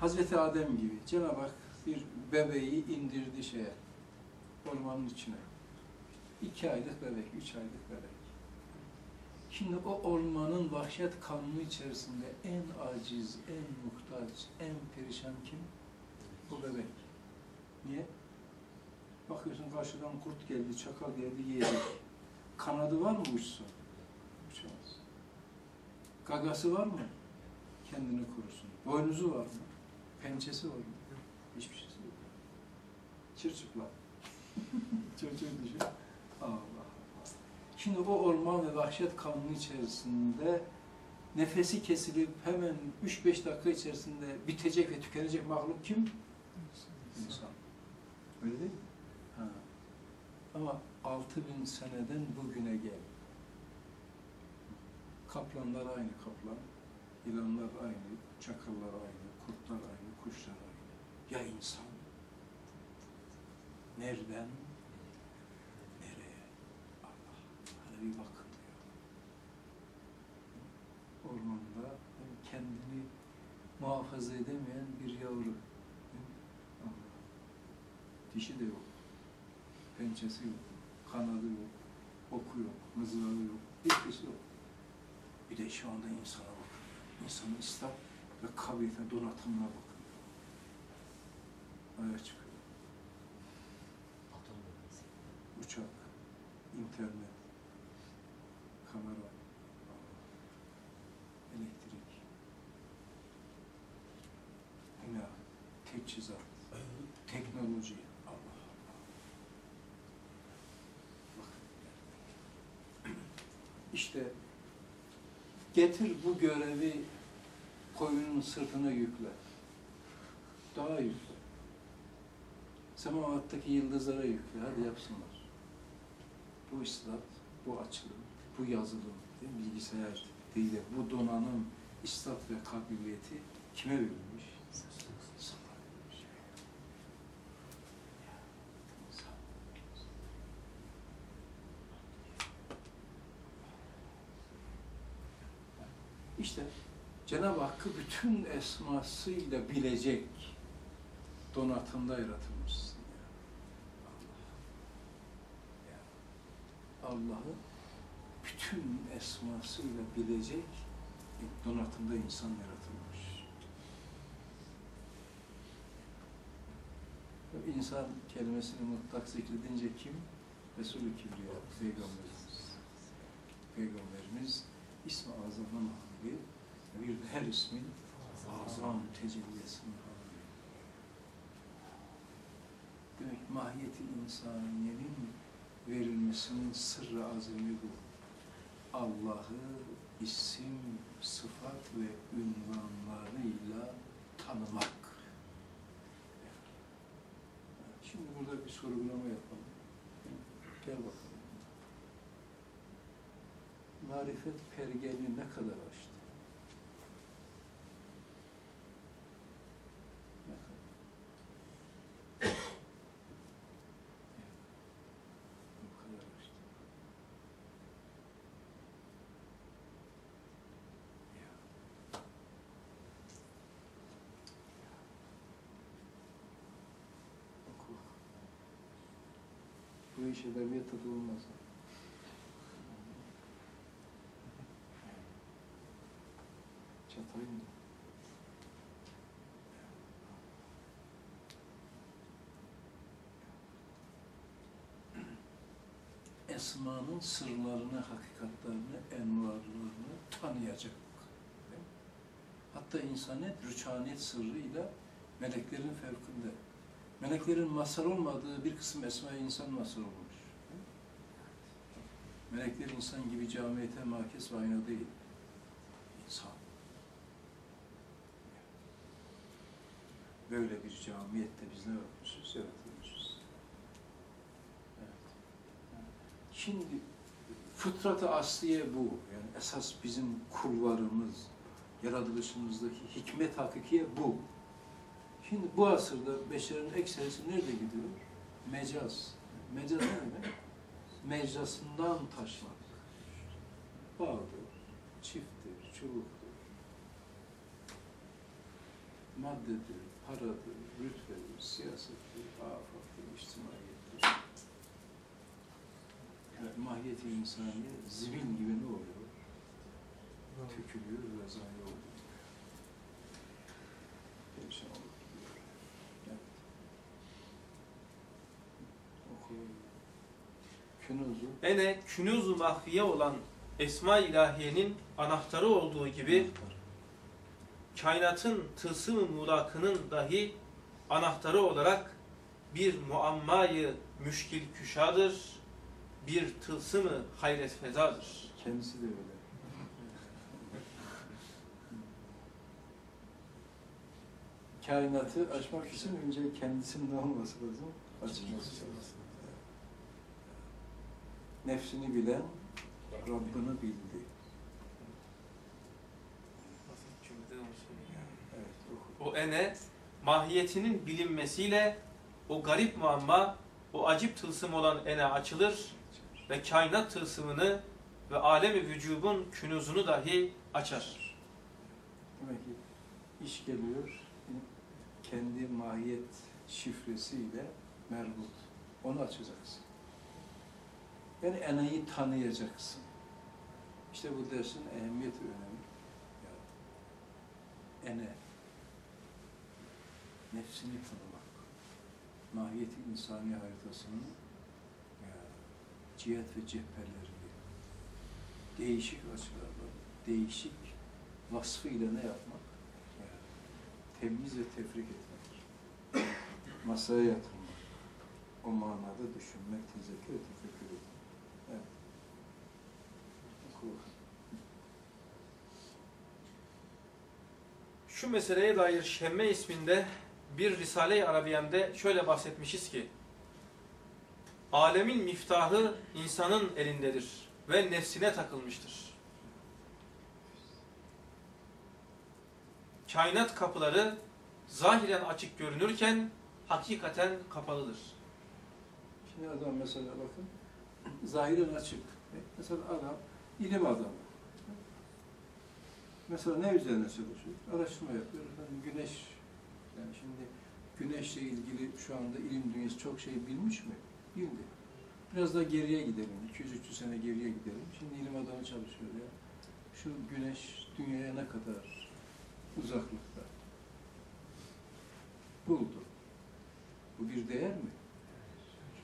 Hazreti Adem gibi Cenab-ı Hak bir bebeği indirdi şeye, ormanın içine. İki aylık bebek, üç aylık bebek. Şimdi o ormanın vahşet kanunu içerisinde en aciz, en muhtaç, en perişan kim? Bu bebek. Niye? Bakıyorsun karşıdan kurt geldi, çakal geldi, yedi. Kanadı var mı uçsun? Uçamaz. Gagası var mı? Kendini korusun. Boynuzu var mı? Pençesi var mı? Hiçbir şeysi yok. Çırçıplak. Çocuğu düşün. Allah Allah. Şimdi o orman ve vahşet kanunu içerisinde nefesi kesilip hemen 3-5 dakika içerisinde bitecek ve tükenecek mahluk kim? İnsan. Öyle değil mi? Ha. Ama 6000 seneden bugüne gel. Kaplanlar aynı kaplan, yılanlar aynı, çakallar aynı, kurtlar aynı, kuşlar aynı. Ya insan? Nereden? Nereye? Allah. Hadi bir bakın diyor. Ormanda kendini muhafaza edemeyen bir yavru. Dişi de yok. Pençesi yok. Kanadı yok. Oku yok. Mızrağı yok. Hiçbirisi yok. Bir de şu anda insana bakın. İnsanın islah ve kabiliyetine, donatımına bakın. Aya çıkıyor. Uçak, internet, kamera, elektrik, bina, teçhizat, teknoloji. Allah Allah. Bakın. İşte getir bu görevi koyunun sırtına yükle. Daha yükle. Semavattaki yıldızlara yükle. Hadi yapsınlar. Bu ıslat, bu açılım, bu yazılım, bilgisayar değil de bu donanım, istat ve kabiliyeti kime verilmiş? Sana verilmiş. Sana. İşte Cenab-ı Hakk'ı bütün esmasıyla bilecek donatımda yaratılmışsın. ya. Allah'ı bütün esmasıyla bilecek donatımda insan yaratılmış. İnsan kelimesini mutlak zikredince kim? Resulü Kibriya, Peygamberimiz. Peygamberimiz ismi azamın hali bir de her ismin azam tecellisinin hali. Demek mahiyeti insaniyenin verilmesinin sırrı azami bu. Allah'ı isim, sıfat ve ünvanlarıyla tanımak. Şimdi burada bir sorgulama yapalım. Gel bakalım. Marifet pergelini ne kadar açtı? Ne kadar? Bu kadar açtı. Bu iş edebiyat tadı olmaz. Çatayım da. Esma'nın sırlarını, hakikatlerini, envarlarını tanıyacak. Hatta insaniyet rüçhaniyet sırrıyla meleklerin fevkinde. Meleklerin mazhar olmadığı bir kısım esma insan mazhar olmuş. Melekler insan gibi camiyete makes ve ayna değil. İnsan. Böyle bir camiyette biz ne yapmışız? Yaratılmışız. Evet. Şimdi fıtratı asliye bu. Yani esas bizim kulvarımız, yaratılışımızdaki hikmet hakikiye bu. Şimdi bu asırda beşerin ekserisi nerede gidiyor? Mecaz. Mecaz ne demek? Mecrasından taşmak. Bağdır, çifttir, çubuktur, maddedir, paradır, rütbedir, siyasettir, afattır, içtimaiyettir. Yani mahiyeti insaniye zibil gibi ne oluyor? tükülüyor ve zayi oluyor. Perişan olup gidiyor. Evet. Künuzu Ene künuz-u mahfiye olan Esma-i İlahiye'nin anahtarı olduğu gibi kainatın tılsım-ı muğlakının dahi anahtarı olarak bir muammayı müşkil küşadır, bir tılsım-ı hayret fezadır. kendisi de öyle. Kainatı aşmak için önce kendisinin ne olması lazım? Açması lazım. Nefsini bilen Rabbini bildi. Evet, oku. O ene mahiyetinin bilinmesiyle o garip muamma, o acip tılsım olan ene açılır ve kainat tılsımını ve alemi vücubun künuzunu dahi açar. Demek ki iş geliyor, kendi mahiyet şifresiyle merbut. Onu açacaksın. Yani eneyi tanıyacaksın. İşte bu dersin ehemmiyet önemi. Ya, ene. Nefsini tanımak. Mahiyeti insani haritasının ya, cihet ve cepheleri değişik açılardan, değişik vasfıyla ne yapmak? Yani temiz ve tefrik etmek. Masaya yatırmak. O manada düşünmek, tezekkür ve tefekkür etmek. Evet. Şu meseleye dair Şemme isminde bir Risale-i Arabiye'mde şöyle bahsetmişiz ki Alemin miftahı insanın elindedir ve nefsine takılmıştır. Kainat kapıları zahiren açık görünürken hakikaten kapalıdır. Şimdi adam mesela bakın, zahiren açık. Mesela adam, ilim adamı. Mesela ne üzerine çalışıyor? Araştırma yapıyor. Efendim güneş, yani şimdi güneşle ilgili şu anda ilim dünyası çok şey bilmiş mi? Bildi. Biraz da geriye gidelim, 200-300 sene geriye gidelim. Şimdi ilim adamı çalışıyor ya. Şu güneş dünyaya ne kadar uzaklıkta? Buldu. Bu bir değer mi?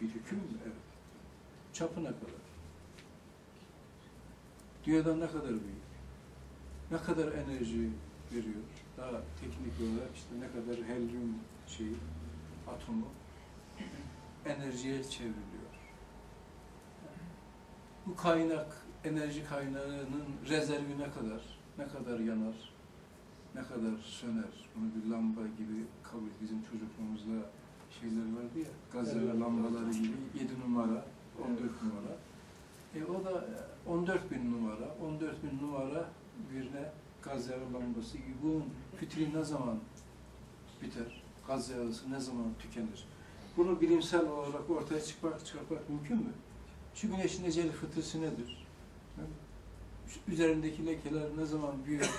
Bir hüküm mü? Evet. Çapına kadar. Dünyadan ne kadar büyük? Ne kadar enerji veriyor? Daha teknik olarak işte ne kadar helyum şeyi, atomu enerjiye çevriliyor. Bu kaynak, enerji kaynağının rezervi ne kadar? Ne kadar yanar? Ne kadar söner? Bunu bir lamba gibi kabul bizim çocukluğumuzda şeyler vardı ya, gazete lambaları gibi 7 numara, 14 numara. E o da e, 14 bin numara, 14 bin numara birine gaz yağı lambası gibi. Bunun fitri ne zaman biter? Gaz yağısı ne zaman tükenir? Bunu bilimsel olarak ortaya çıkmak, çıkartmak mümkün mü? Şu güneşin eceli fıtrısı nedir? Şu üzerindeki lekeler ne zaman büyür,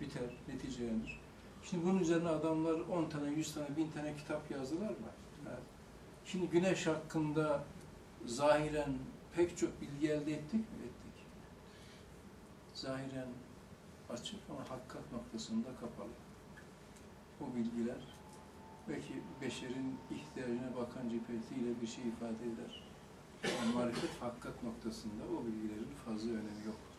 biter, neticelenir? Şimdi bunun üzerine adamlar 10 tane, 100 tane, 1000 tane kitap yazdılar mı? Evet. Şimdi güneş hakkında zahiren pek çok bilgi elde ettik mi? Ettik. Zahiren açık ama hakikat noktasında kapalı. O bilgiler belki beşerin ihtiyacına bakan cephetiyle bir şey ifade eder. Ama marifet hakikat noktasında o bilgilerin fazla önemi yoktur.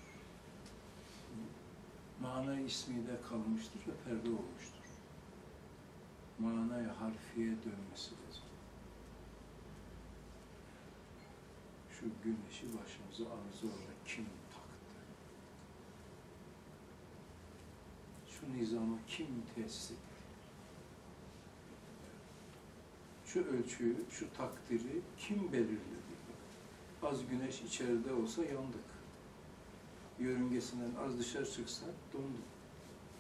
Mana ismi de kalmıştır ve perde olmuştur. Manaya harfiye dönmesi lazım. Şu güneşi başımıza arzu olarak kim taktı? Şu nizamı kim tesis etti? Şu ölçüyü, şu takdiri kim belirledi? Az güneş içeride olsa yandık. Yörüngesinden az dışarı çıksa donduk.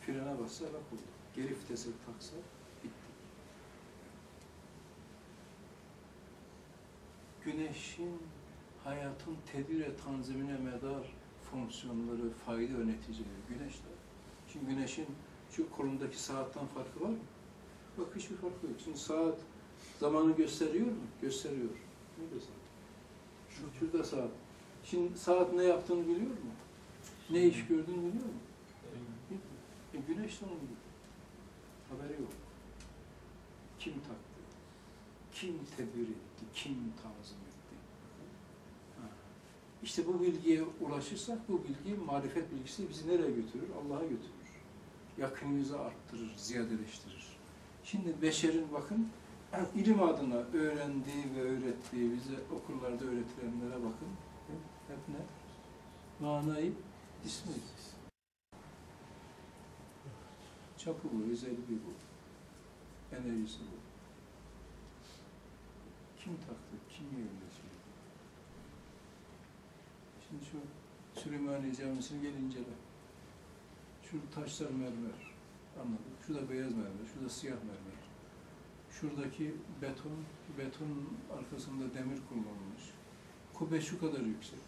Frene bassa laf oldu. Geri vitese taksa bittik. Güneşin hayatın tedbir ve tanzimine medar fonksiyonları, fayda yöneticileri güneşler. Şimdi güneşin şu kolundaki saatten farkı var mı? Bak hiçbir farkı yok. Şimdi saat zamanı gösteriyor mu? Gösteriyor. Ne gösteriyor? Şu, şurada saat. Şimdi saat ne yaptığını biliyor mu? Ne iş gördüğünü biliyor musun? E, güneş de onun gibi. Haberi yok. Kim taktı? Kim tedbir etti? Kim tanzim etti? Ha. İşte bu bilgiye ulaşırsak bu bilgi, marifet bilgisi bizi nereye götürür? Allah'a götürür. Yakınımızı arttırır, ziyadeleştirir. Şimdi beşerin bakın, ilim adına öğrendiği ve öğrettiği, bize okullarda öğretilenlere bakın. Hep ne? Manayı, ismi. Çapı bu, özelliği bu. Enerjisi bu. Kim taktı, kim yerleştirdi? Şimdi şu Süleymaniye Camisi'ni gel incele. Şu taşlar mermer, anladık. Şurada beyaz mermer, şurada siyah mermer. Şuradaki beton, betonun arkasında demir kullanılmış. Kubbe şu kadar yüksek.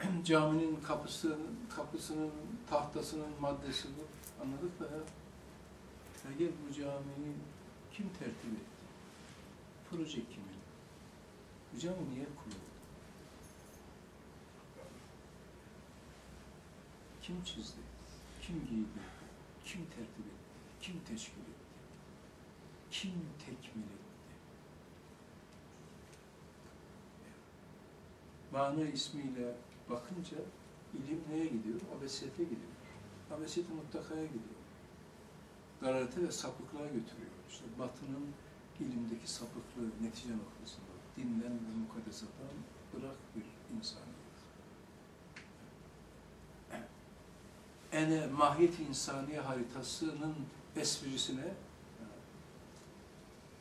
Caminin kapısı, kapısının, tahtasının maddesi bu. Anladık mı gel bu camiyi kim tertip etti? Proje kimin? Bu cami niye kuruldu? Kim çizdi? Kim giydi? Kim tertip etti? Kim teşkil etti? Kim tekmil etti? Mana ismiyle bakınca ilim neye gidiyor? Abesiyete gidiyor. Abesiyete muttakaya gidiyor. Daralete ve sapıklığa götürüyor. İşte batının ilimdeki sapıklığı netice noktasında dinden ve mukaddesattan bırak bir insaniyet. Ene mahiyet insaniye haritasının esprisine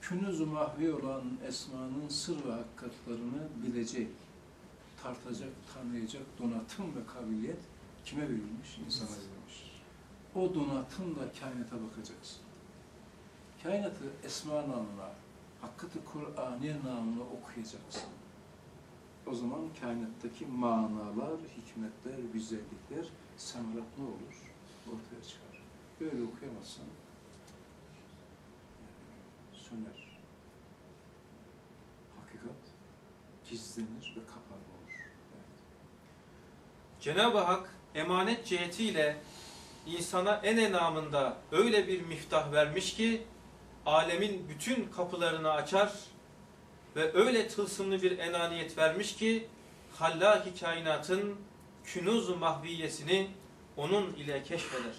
künüz-ü mahvi olan esmanın sır ve hakikatlarını bilecek, tartacak, tanıyacak donatım ve kabiliyet kime verilmiş? İnsana verilmiş. O donatımla kainata bakacaksın. Kainatı esma namına, hakkıtı Kur'aniye namına okuyacaksın. O zaman kainattaki manalar, hikmetler, güzellikler, semarat ne olur? Ortaya çıkar. Böyle okuyamazsan söner. Hakikat gizlenir ve kapanma olur. Evet. Cenab-ı Hak emanet cihetiyle insana en enamında öyle bir miftah vermiş ki alemin bütün kapılarını açar ve öyle tılsımlı bir enaniyet vermiş ki hallaki kainatın künuz mahviyesini onun ile keşfeder.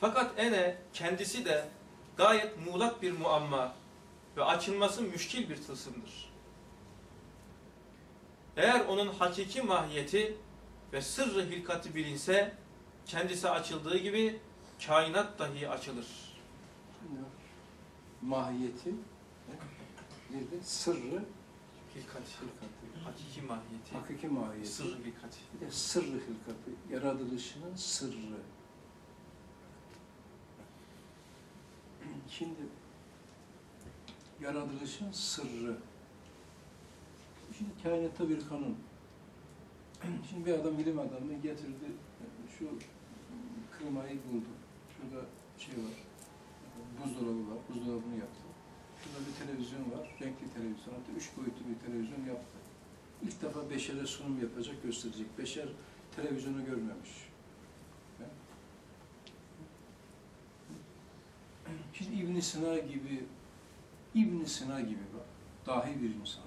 Fakat ene kendisi de gayet muğlak bir muamma ve açılması müşkil bir tılsımdır. Eğer onun hakiki mahiyeti ve sırrı hilkati bilinse, kendisi açıldığı gibi kainat dahi açılır. Mahiyeti, bir de sırrı, Hilkati, hilkati, hakiki mahiyeti, hakiki mahiyeti, sırrı hilkati. bir de sırrı hilkati, yaratılışının sırrı. Şimdi yaratılışın sırrı. Şimdi kainatta bir kanun. Şimdi bir adam bilim adamı getirdi, şu klimayı buldu. Şurada şey var, buzdolabı var, buzdolabını yaptı. Şurada bir televizyon var, renkli televizyon. Hatta üç boyutlu bir televizyon yaptı. İlk defa beşere sunum yapacak, gösterecek. Beşer televizyonu görmemiş. Şimdi İbn Sina gibi, İbn Sina gibi dahi bir insan.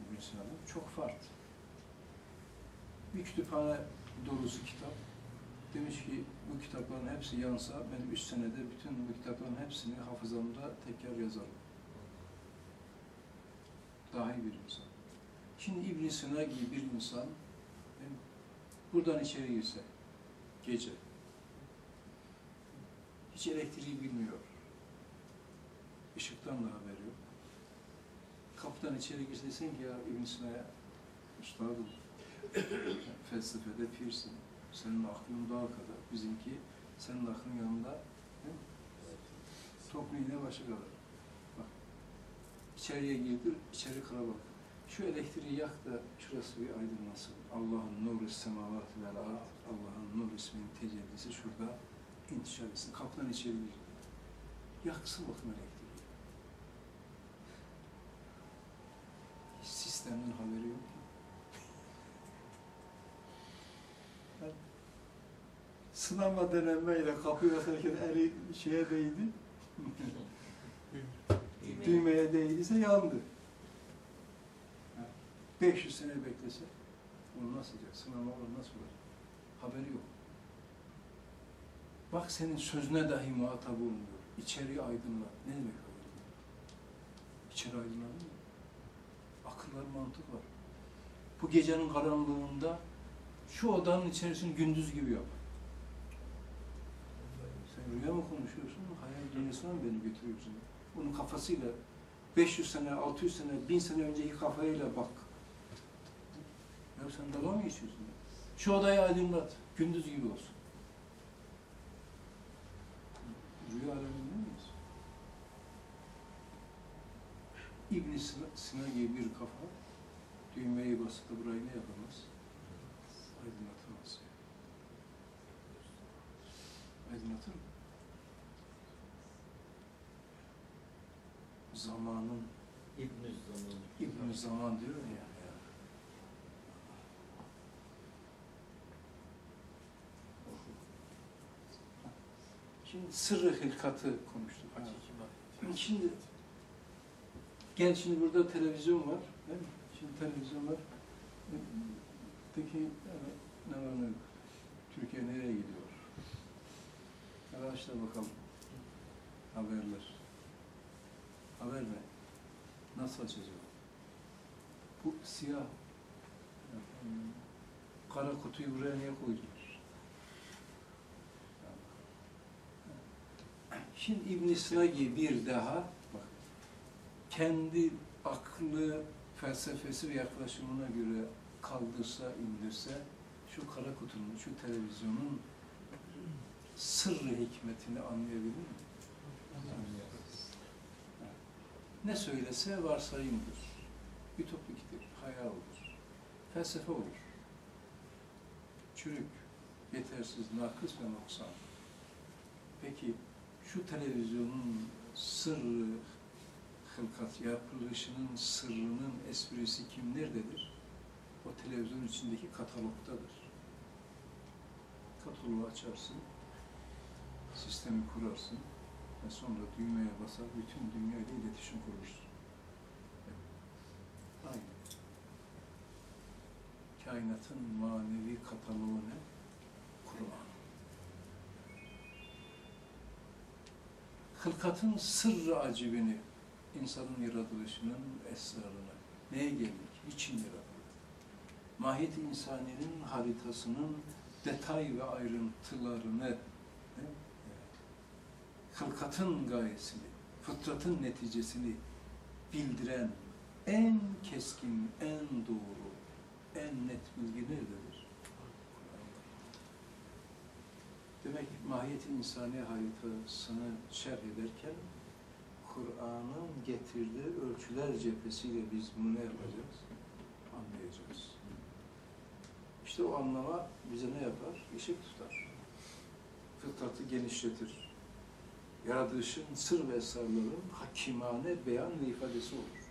İbn Sina'dan çok farklı. Bir kütüphane dolusu kitap. Demiş ki bu kitapların hepsi yansa ben üç senede bütün bu kitapların hepsini hafızamda tekrar yazarım. Dahi bir insan. Şimdi İbn Sina gibi bir insan buradan içeri girse gece hiç elektriği bilmiyor. Işıktan da haberi yok. Kapıdan içeri girse desen ki ya İbn Sina'ya iştahım. Felsefede pirsin. Senin aklın daha kadar. Bizimki senin aklın yanında toplu iğne başı kadar içeriye girdir, içeri kara bak. Şu elektriği yak da şurası bir aydınlansın. Allah'ın nuru semavat vel ard, Allah'ın nur isminin tecellisi şurada intişar etsin. Kaptan içeri gir. Yaksın bakın elektriği. Sistemden haberi yok ki. Sınama denemeyle kapıyı basarken eli şeye değdi. Düğmeye değdiyse yandı. Ha, 500 sene beklese onu nasıl olacak? Sınama olur nasıl olur? Haberi yok. Bak senin sözüne dahi muhatap olmuyor. İçeriği aydınlat. Ne demek aydınlat? İçeri aydınlanır mı? Akıl mantık var. Bu gecenin karanlığında şu odanın içerisini gündüz gibi yap. Sen rüya mı konuşuyorsun, hayal dünyasına mı beni götürüyorsun? Bunun kafasıyla 500 sene, 600 sene, 1000 sene önceki kafayla bak. Ya sen dalga mı geçiyorsun? ya? Şu odayı aydınlat, gündüz gibi olsun. Rüya aleminde miyiz? İbn Sina, Sina gibi bir kafa düğmeyi basıp da burayı ne yapamaz? Aydınlatamaz. Aydınlatır mı? Zamanın İbn-i Zaman. İbn Zaman diyor ya. Şimdi sırrı hilkatı konuştuk. Ha. Şimdi, şimdi gel şimdi burada televizyon var. Değil mi? Şimdi televizyon var. Peki ne var ne yok? Türkiye nereye gidiyor? Arkadaşlar bakalım. Haberler. Haber ne? Nasıl açacağım? Bu siyah kara kutuyu buraya niye koydular? Şimdi İbn Sina gibi bir daha bak kendi aklı, felsefesi ve yaklaşımına göre kaldırsa, indirse şu kara kutunun, şu televizyonun sırrı hikmetini anlayabilir mi? Anlayamaz. Ne söylese varsayımdır. Ütopiktir, hayaldir. Felsefe olur. Çürük, yetersiz, nakıs ve noksan. Peki şu televizyonun sırrı, hılkat yapılışının sırrının esprisi kim nerededir? O televizyonun içindeki katalogdadır. Katalogu açarsın, sistemi kurarsın ve sonra düğmeye basar, bütün dünya ile iletişim kurursun. Aynı. Kainatın manevi kataloğu ne? Kur'an. Hılkatın sırrı acibini, insanın yaratılışının esrarını, neye geldik, niçin yaratıldı? Mahiyet insaninin haritasının detay ve ayrıntılarını? Hılkatın gayesini, fıtratın neticesini bildiren en keskin, en doğru, en net bilgi nerededir? Demek ki mahiyet insani haritasını şerh ederken Kur'an'ın getirdiği ölçüler cephesiyle biz bunu ne yapacağız? Anlayacağız. İşte o anlama bize ne yapar? Işık tutar. Fıtratı genişletir. Yaratılışın sır ve esrarların hakimane beyan ve ifadesi olur.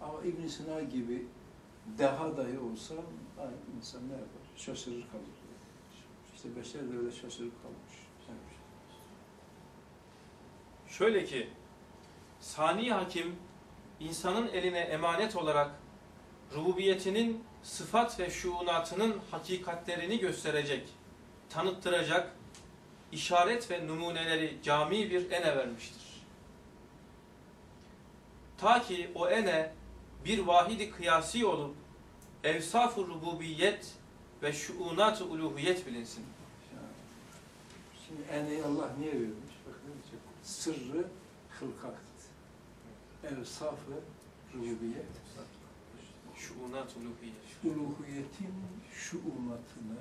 Ama İbn Sina gibi deha dahi olsa ay, insan ne yapar? Şaşırır kalır. İşte beşer de öyle şaşırıp kalmış. Şöyle ki, Sani Hakim, insanın eline emanet olarak rububiyetinin sıfat ve şuunatının hakikatlerini gösterecek, tanıttıracak, işaret ve numuneleri cami bir ene vermiştir. Ta ki o ene bir vahidi kıyasi olup, evsaf-ı rububiyet ve şuunat-ı uluhiyet bilinsin. Şimdi eneyi Allah niye vermiş? Bak ne diyecek? Sırrı hılkat. Evsafı rububiyet. Şuunat uluhiyet. Uluhiyetin şuunatını,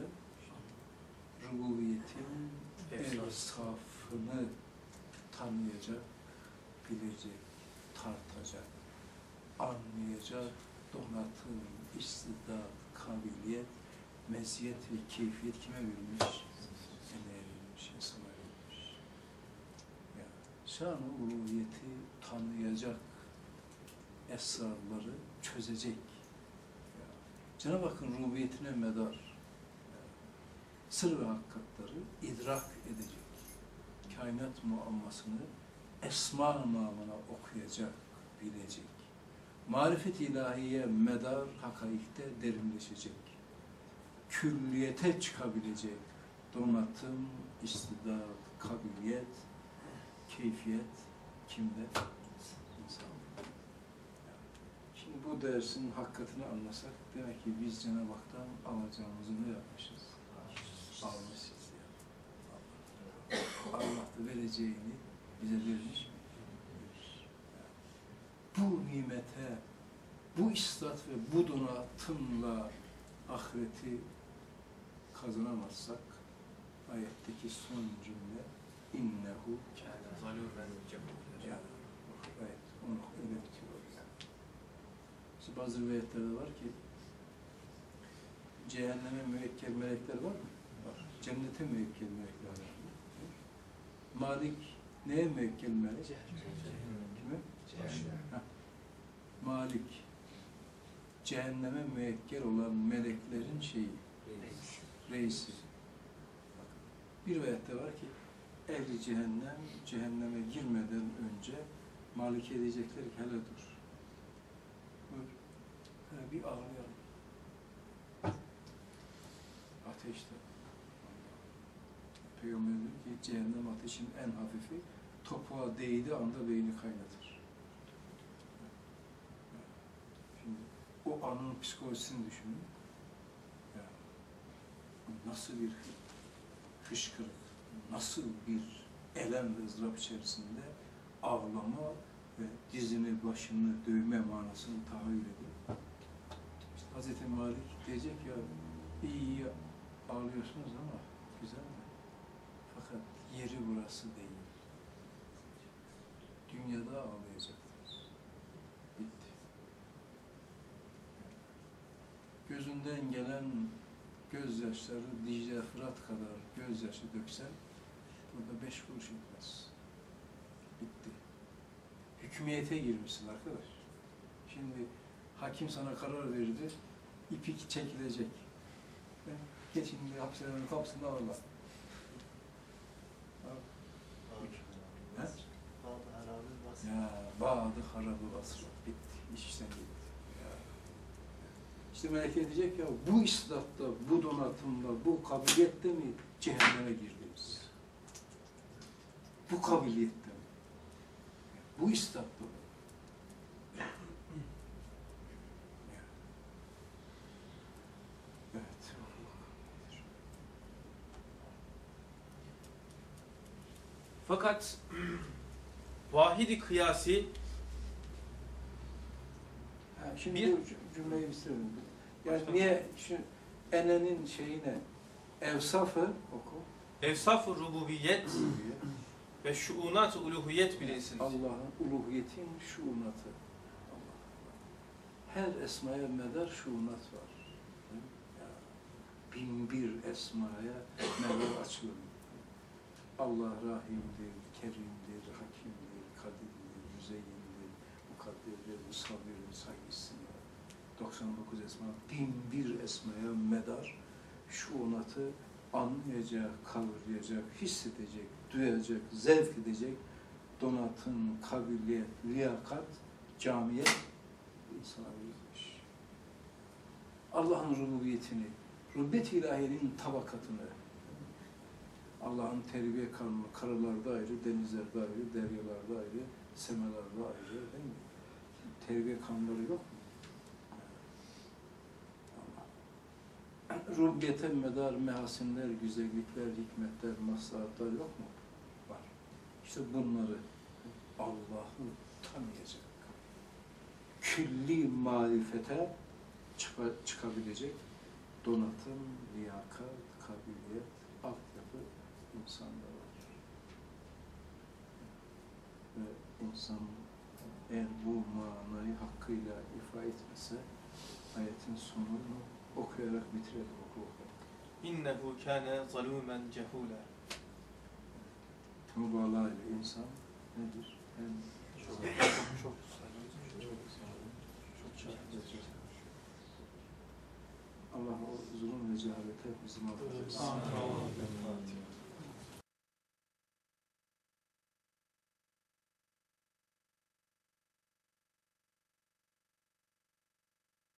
rububiyetin evsafını tanıyacak, bilecek, tartacak, anlayacak donatım, istidat, kabiliyet, meziyet ve keyfiyet kime verilmiş? Emeğe verilmiş, insana verilmiş. Ya, şan-ı uluhiyeti tanıyacak, esrarları çözecek. Ya, Cenab-ı Hakk'ın rububiyetine medar. Sır ve hakikatları idrak edecek. Kainat muammasını esma namına okuyacak, bilecek. Marifet ilahiye medar hakaikte derinleşecek. Külliyete çıkabilecek donatım, istidat, kabiliyet, keyfiyet kimde? İnsanda. Şimdi bu dersin hakikatini anlasak demek ki biz Cenab-ı Hak'tan alacağımızı ne yapmışız? Almışız ya. Allah da vereceğini bize vermiş mi? Vermiş. Bu nimete, bu istat ve bu donatımla ahireti kazanamazsak ayetteki son cümle innehu Kâne zalûmen yani evet onu öyle bitiyor. İşte bazı rivayetlerde var ki cehenneme müekkel melekler var mı? Cennete müekkel melekler. Malik neye müekkel melek? Kime? Ha. Malik cehenneme müekkel olan meleklerin şeyi, reisi. Bak, Bir rivayette var ki ehli cehennem cehenneme girmeden önce Malik'e diyecekler ki hele dur. Buyur. Hele bir ağlayalım. Ateşte. Peygamber cehennem ateşin en hafifi topuğa değdiği anda beyni kaynatır. Şimdi o anın psikolojisini düşünün. Ya, nasıl bir hışkırık, nasıl bir elem ve ızdırap içerisinde ağlama ve dizini, başını dövme manasını tahayyül edin. İşte Hz. Malik diyecek ya, iyi ağlıyorsunuz ama güzel mi? Fakat yeri burası değil. Dünyada ağlayacaksınız. Bitti. Gözünden gelen gözyaşları Dicle Fırat kadar gözyaşı döksen burada beş kuruş etmez. Bitti. Hükümiyete girmişsin arkadaş. Şimdi hakim sana karar verdi, ipik çekilecek. Ben geç şimdi hapishanenin kapısında ağırla. He? Ya bağdı harabı basra. Bitti. İş işten gitti. Ya. İşte meleke diyecek ya bu islatta, bu donatımla, bu kabiliyette mi cehenneme girdiniz? Bu kabiliyette mi? Bu islatta mı? Fakat vahidi kıyasi Ha, şimdi Bir- cümleyi istiyorum. Yani niye şu enenin şeyine evsafı oku. evsaf-ı rububiyet ve şuunat-ı uluhiyet bilinsiniz. Allah'ın uluhiyetin şuunatı. Allah. Her esmaya medar şuunat var. Bin bir esmaya medar açılır. Allah rahimdir, kerimdir, mukaddirdir, musavvirdir, saygısın. 99 esma, bin bir esmaya medar şuunatı anlayacak, kavrayacak, hissedecek, duyacak, zevk edecek donatın, kabiliyet, liyakat, camiyet insana verilmiş. Allah'ın rububiyetini, rububiyet ilahiyenin tabakatını, Allah'ın terbiye kanunu, karalarda ayrı, denizlerde ayrı, deryalarda ayrı, semalarda ayrı, değil mi? Terbiye kanunları yok mu? Allah. Rububiyete medar mehasinler, güzellikler, hikmetler, maslahatlar yok mu? Var. İşte bunları Allah'ı tanıyacak. Külli marifete çıka- çıkabilecek donatım, liyakat, kabiliyet, altyapı insanda var. Ve insan eğer bu manayı hakkıyla ifa etmese ayetin sonunu okuyarak bitirelim oku oku. İnnehu kâne zalûmen cehûlâ. Mübalağa ile insan nedir? Hem Çok çok Allah o zulüm ve cehaleti hepimizi muhafaza etsin.